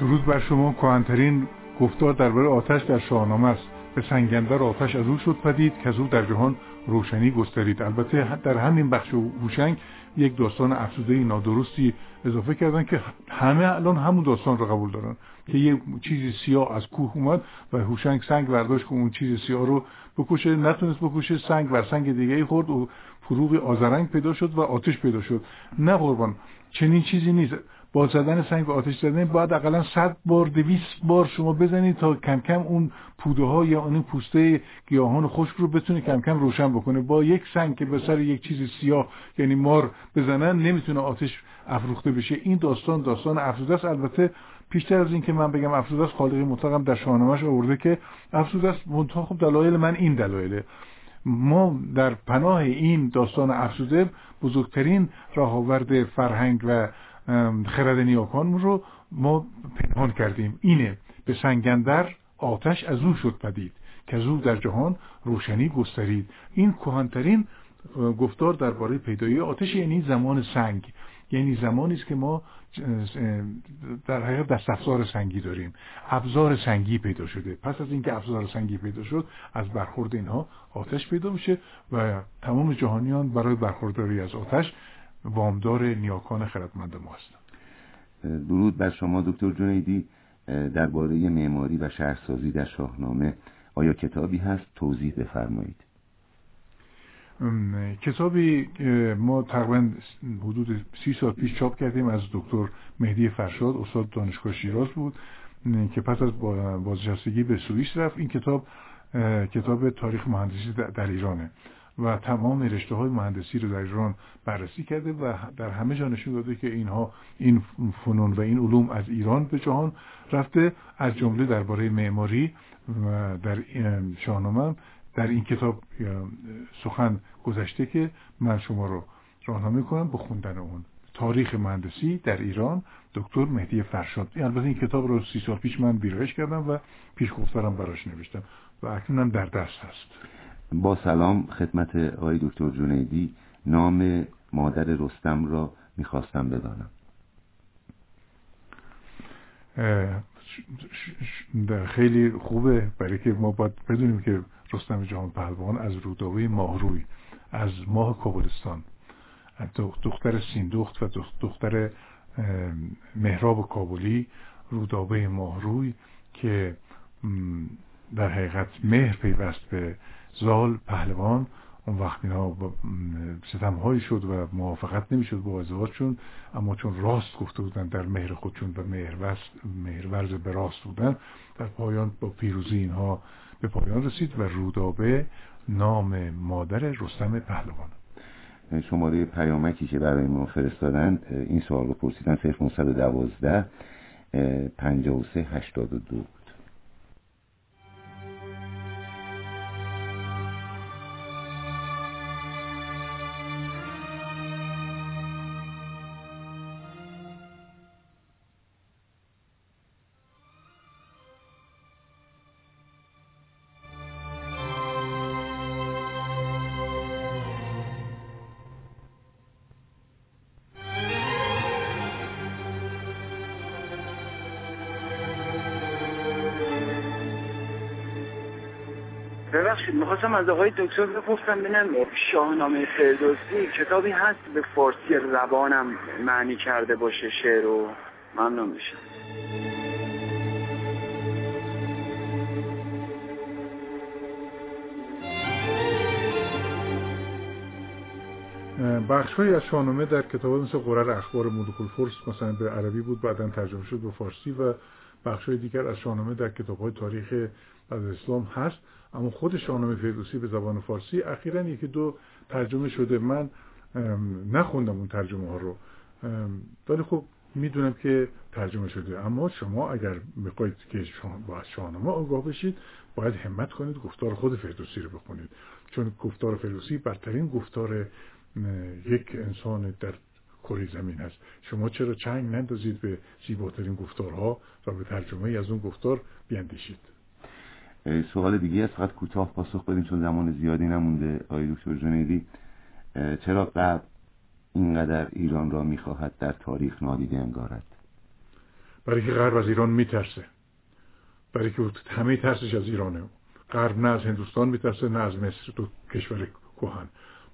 درود بر شما. کهنترین گفتار درباره آتش در شاهنامه است. به سنگندر آتش از او شد پدید که از او در جهان روشنی گسترید. البته در همین بخش هوشنگ یک داستان افسوده نادرستی اضافه کردن که همه الان همون داستان رو قبول دارن که یه چیزی سیاه از کوه اومد و هوشنگ سنگ برداشت که اون چیز سیاه رو بکشه. نتونست بکشه سنگ بر سنگ دیگه خورد و فروغ آزرنگ پیدا شد و آتش پیدا شد. نه قربان چنین چیزی نیست. با زدن سنگ و آتش زدن باید اقلا صد بار دویست بار شما بزنید تا کم کم اون پوده ها یا اون پوسته گیاهان خشک رو بتونه کم کم روشن بکنه. با یک سنگ که به سر یک چیز سیاه یعنی مار بزنن نمی‌تونه آتش افروخته بشه. این داستان داستان افزوده است. البته پیشتر از اینکه من بگم افزوده است خالقی مطلقم در شاهنامه‌اش آورده که افزوده است. منتها خب دلایل من این دلایله. ما در پناه این داستان افسوده بزرگترین راهآورد فرهنگ و خرد نیاکان رو ما پنهان کردیم. اینه به سنگندر آتش از او شد پدید که از او در جهان روشنی گسترید. این کهانترین گفتار درباره پیدایی آتش یعنی زمان سنگ. یعنی زمانی است که ما در حقیقت دست افزار سنگی داریم. ابزار سنگی پیدا شده. پس از اینکه ابزار سنگی پیدا شد از برخورد اینها آتش پیدا میشه و تمام جهانیان برای برخورداری از آتش وامدار نیاکان خردمند ما هستند
درود بر شما دکتر جنیدی. درباره معماری و شهرسازی در شاهنامه آیا کتابی هست؟ توضیح بفرمایید.
کتابی ما تقریبا حدود سی سال پیش چاپ کردیم از دکتر مهدی فرشاد استاد دانشگاه شیراز بود که پس از بازنشستگی به سوئیس رفت. این کتاب کتاب تاریخ مهندسی در ایرانه. و تمام رشته های مهندسی رو در ایران بررسی کرده و در همه جا نشون داده که اینها این فنون و این علوم از ایران به جهان رفته. از جمله درباره معماری و در شاهنامه در این کتاب سخن گذشته که من شما رو راهنمایی کنم به خوندن اون تاریخ مهندسی در ایران دکتر مهدی فرشاد. البته این کتاب رو سی سال پیش من ویرایش کردم و پیش گفتارم براش نوشتم و اکنونم در دست هست.
با سلام خدمت آقای دکتر جنیدی نام مادر رستم را می‌خواستم بدانم.
خیلی خوبه برای که ما باید بدونیم که رستم جهان پهلوان از رودابه ماهروی از ماه کابلستان. دختر سیندخت و دختر مهراب کابلی رودابه ماهروی که در حقیقت مهر پیوست به زال پهلوان اون وقت اینا ستم هایی شد و موافقت نمی‌شد با ازدواجشون اما چون راست گفته بودن در مهر خودشون و مهر ورز به راست بودن در پایان با پیروزی اینها به پایان رسید و رودابه نام مادر رستم پهلوان.
شماره پیامکی که برای ما فرستادن این سوال رو پرسیدن 0912 53 82
ببخشید می‌خواستم از آقای دکتر بپرسم ببینم شاهنامه فردوسی کتابی هست به فارسی روانم معنی کرده باشه شعر رو ممنون میشم.
بخش از شاهنامه در کتاب مثل قرر اخبار ملوک الفرس مثلا به عربی بود بعدا ترجمه شد به فارسی و بخش دیگر از شاهنامه در کتاب های تاریخ از اسلام هست. اما خود شاهنامه فردوسی به زبان فارسی اخیرا یکی دو ترجمه شده. من نخوندم اون ترجمه ها رو. ولی خب می‌دونم که ترجمه شده. اما شما اگر می‌خواید که با شاهنامه آگاه بشید باید همت کنید گفتار خود فردوسی رو بخونید. چون گفتار فردوسی برترین گفتار یک انسان در کره زمین هست. شما چرا چنگ نندازید به زیباترین گفتارها و به ترجمه از اون گفتار بیاندیشید؟
سوال دیگه از فقط کوتاه پاسخ بدیم چون زمان زیادی نمونده. آقای دکتر جنیدی چرا قبل اینقدر ایران را می‌خواهد در تاریخ نادیده انگارد؟
برای که غرب از ایران میترسه. برای که همه ترسش از ایرانه. غرب نه از هندوستان میترسه نه از مصر تو کشور کوهن.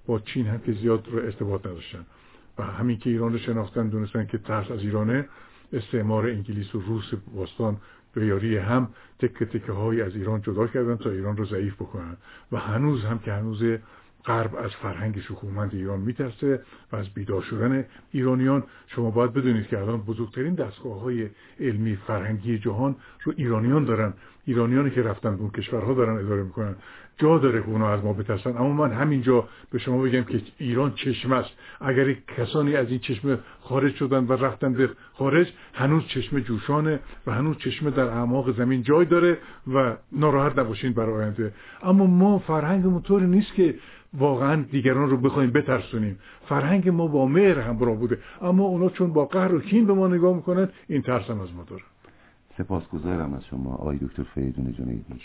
با چین هم که زیاد رو ارتباط نداشتن. و همین که ایران رو شناختن دونستن که ترس از ایرانه استعمار انگلیس و روس باستان به یاری هم تکه تکه های از ایران جدا کردن تا ایران رو ضعیف بکنن. و هنوز هم که هنوز غرب از فرهنگ شکوهمند ایران میترسه و از بیدار شدن ایرانیان شما باید بدونید که الان بزرگترین دستگاه های علمی فرهنگی جهان رو ایرانیان دارن. ایرانیانی که رفتن اون کشورها دارن اداره می‌کنن. جا داره که اونا از ما بترسن. اما من همینجا به شما بگم که ایران چشم است. اگر کسانی از این چشمه خارج شدن و رفتن به خارج هنوز چشمه جوشانه و هنوز چشمه در اعماق زمین جای داره و ناراحت نباشین برای آینده. اما ما فرهنگ طوری نیست که واقعا دیگران رو بخوایم بترسونیم. فرهنگ ما با مهر همراه بوده. اما اونا چون با قهر و کین به ما نگاه می‌کنن این ترس هم از ما داره.
سپاسگزارم از شما آقای دکتر فریدون جنیدی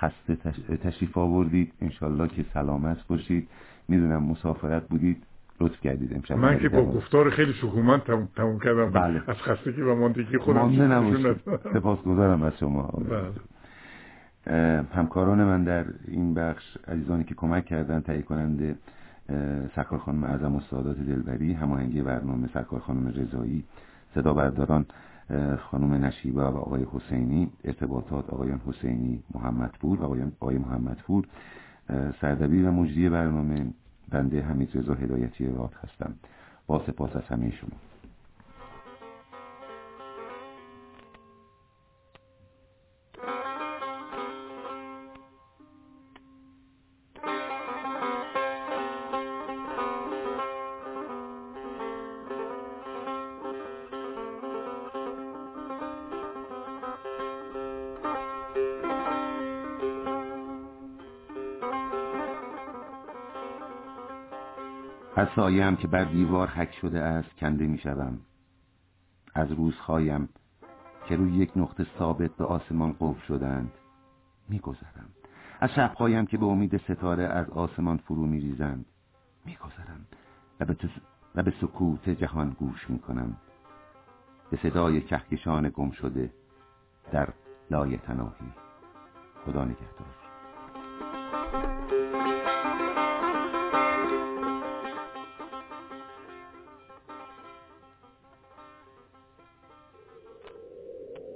خسته تشریف آوردید. انشالله که سلامت باشید. می‌دونم مسافرت بودید. لطف کردید امشب.
من که با گفتار خیلی شکومن تموم کردم.
بله.
از خستگی و ماندگی خودم
سپاسگزارم از شما.
بله.
همکاران من در این بخش عزیزانی که کمک کردن تهیه کننده سرکار خانم اعظم و سادات دلبری هماهنگی برنامه سرکار خانم رضایی صدا برداران خانم نشیبه و آقای حسینی ارتباطات آقایان حسینی محمدپور و آقایان آقای محمدپور سردبیر و مجری برنامه بنده حمید رضا هدایتی راد هستم. با سپاس از همه شما. سایم که بر دیوار حک شده است کنده می شوم. از روزهایم که روی یک نقطه ثابت به آسمان قفل شدند می گذرم. از شبهایم که به امید ستاره از آسمان فرو می ریزند می گذرم. و, به و به سکوت جهان گوش می کنم به صدای کهکشان گم شده در لایه تناهی خدا نگهدار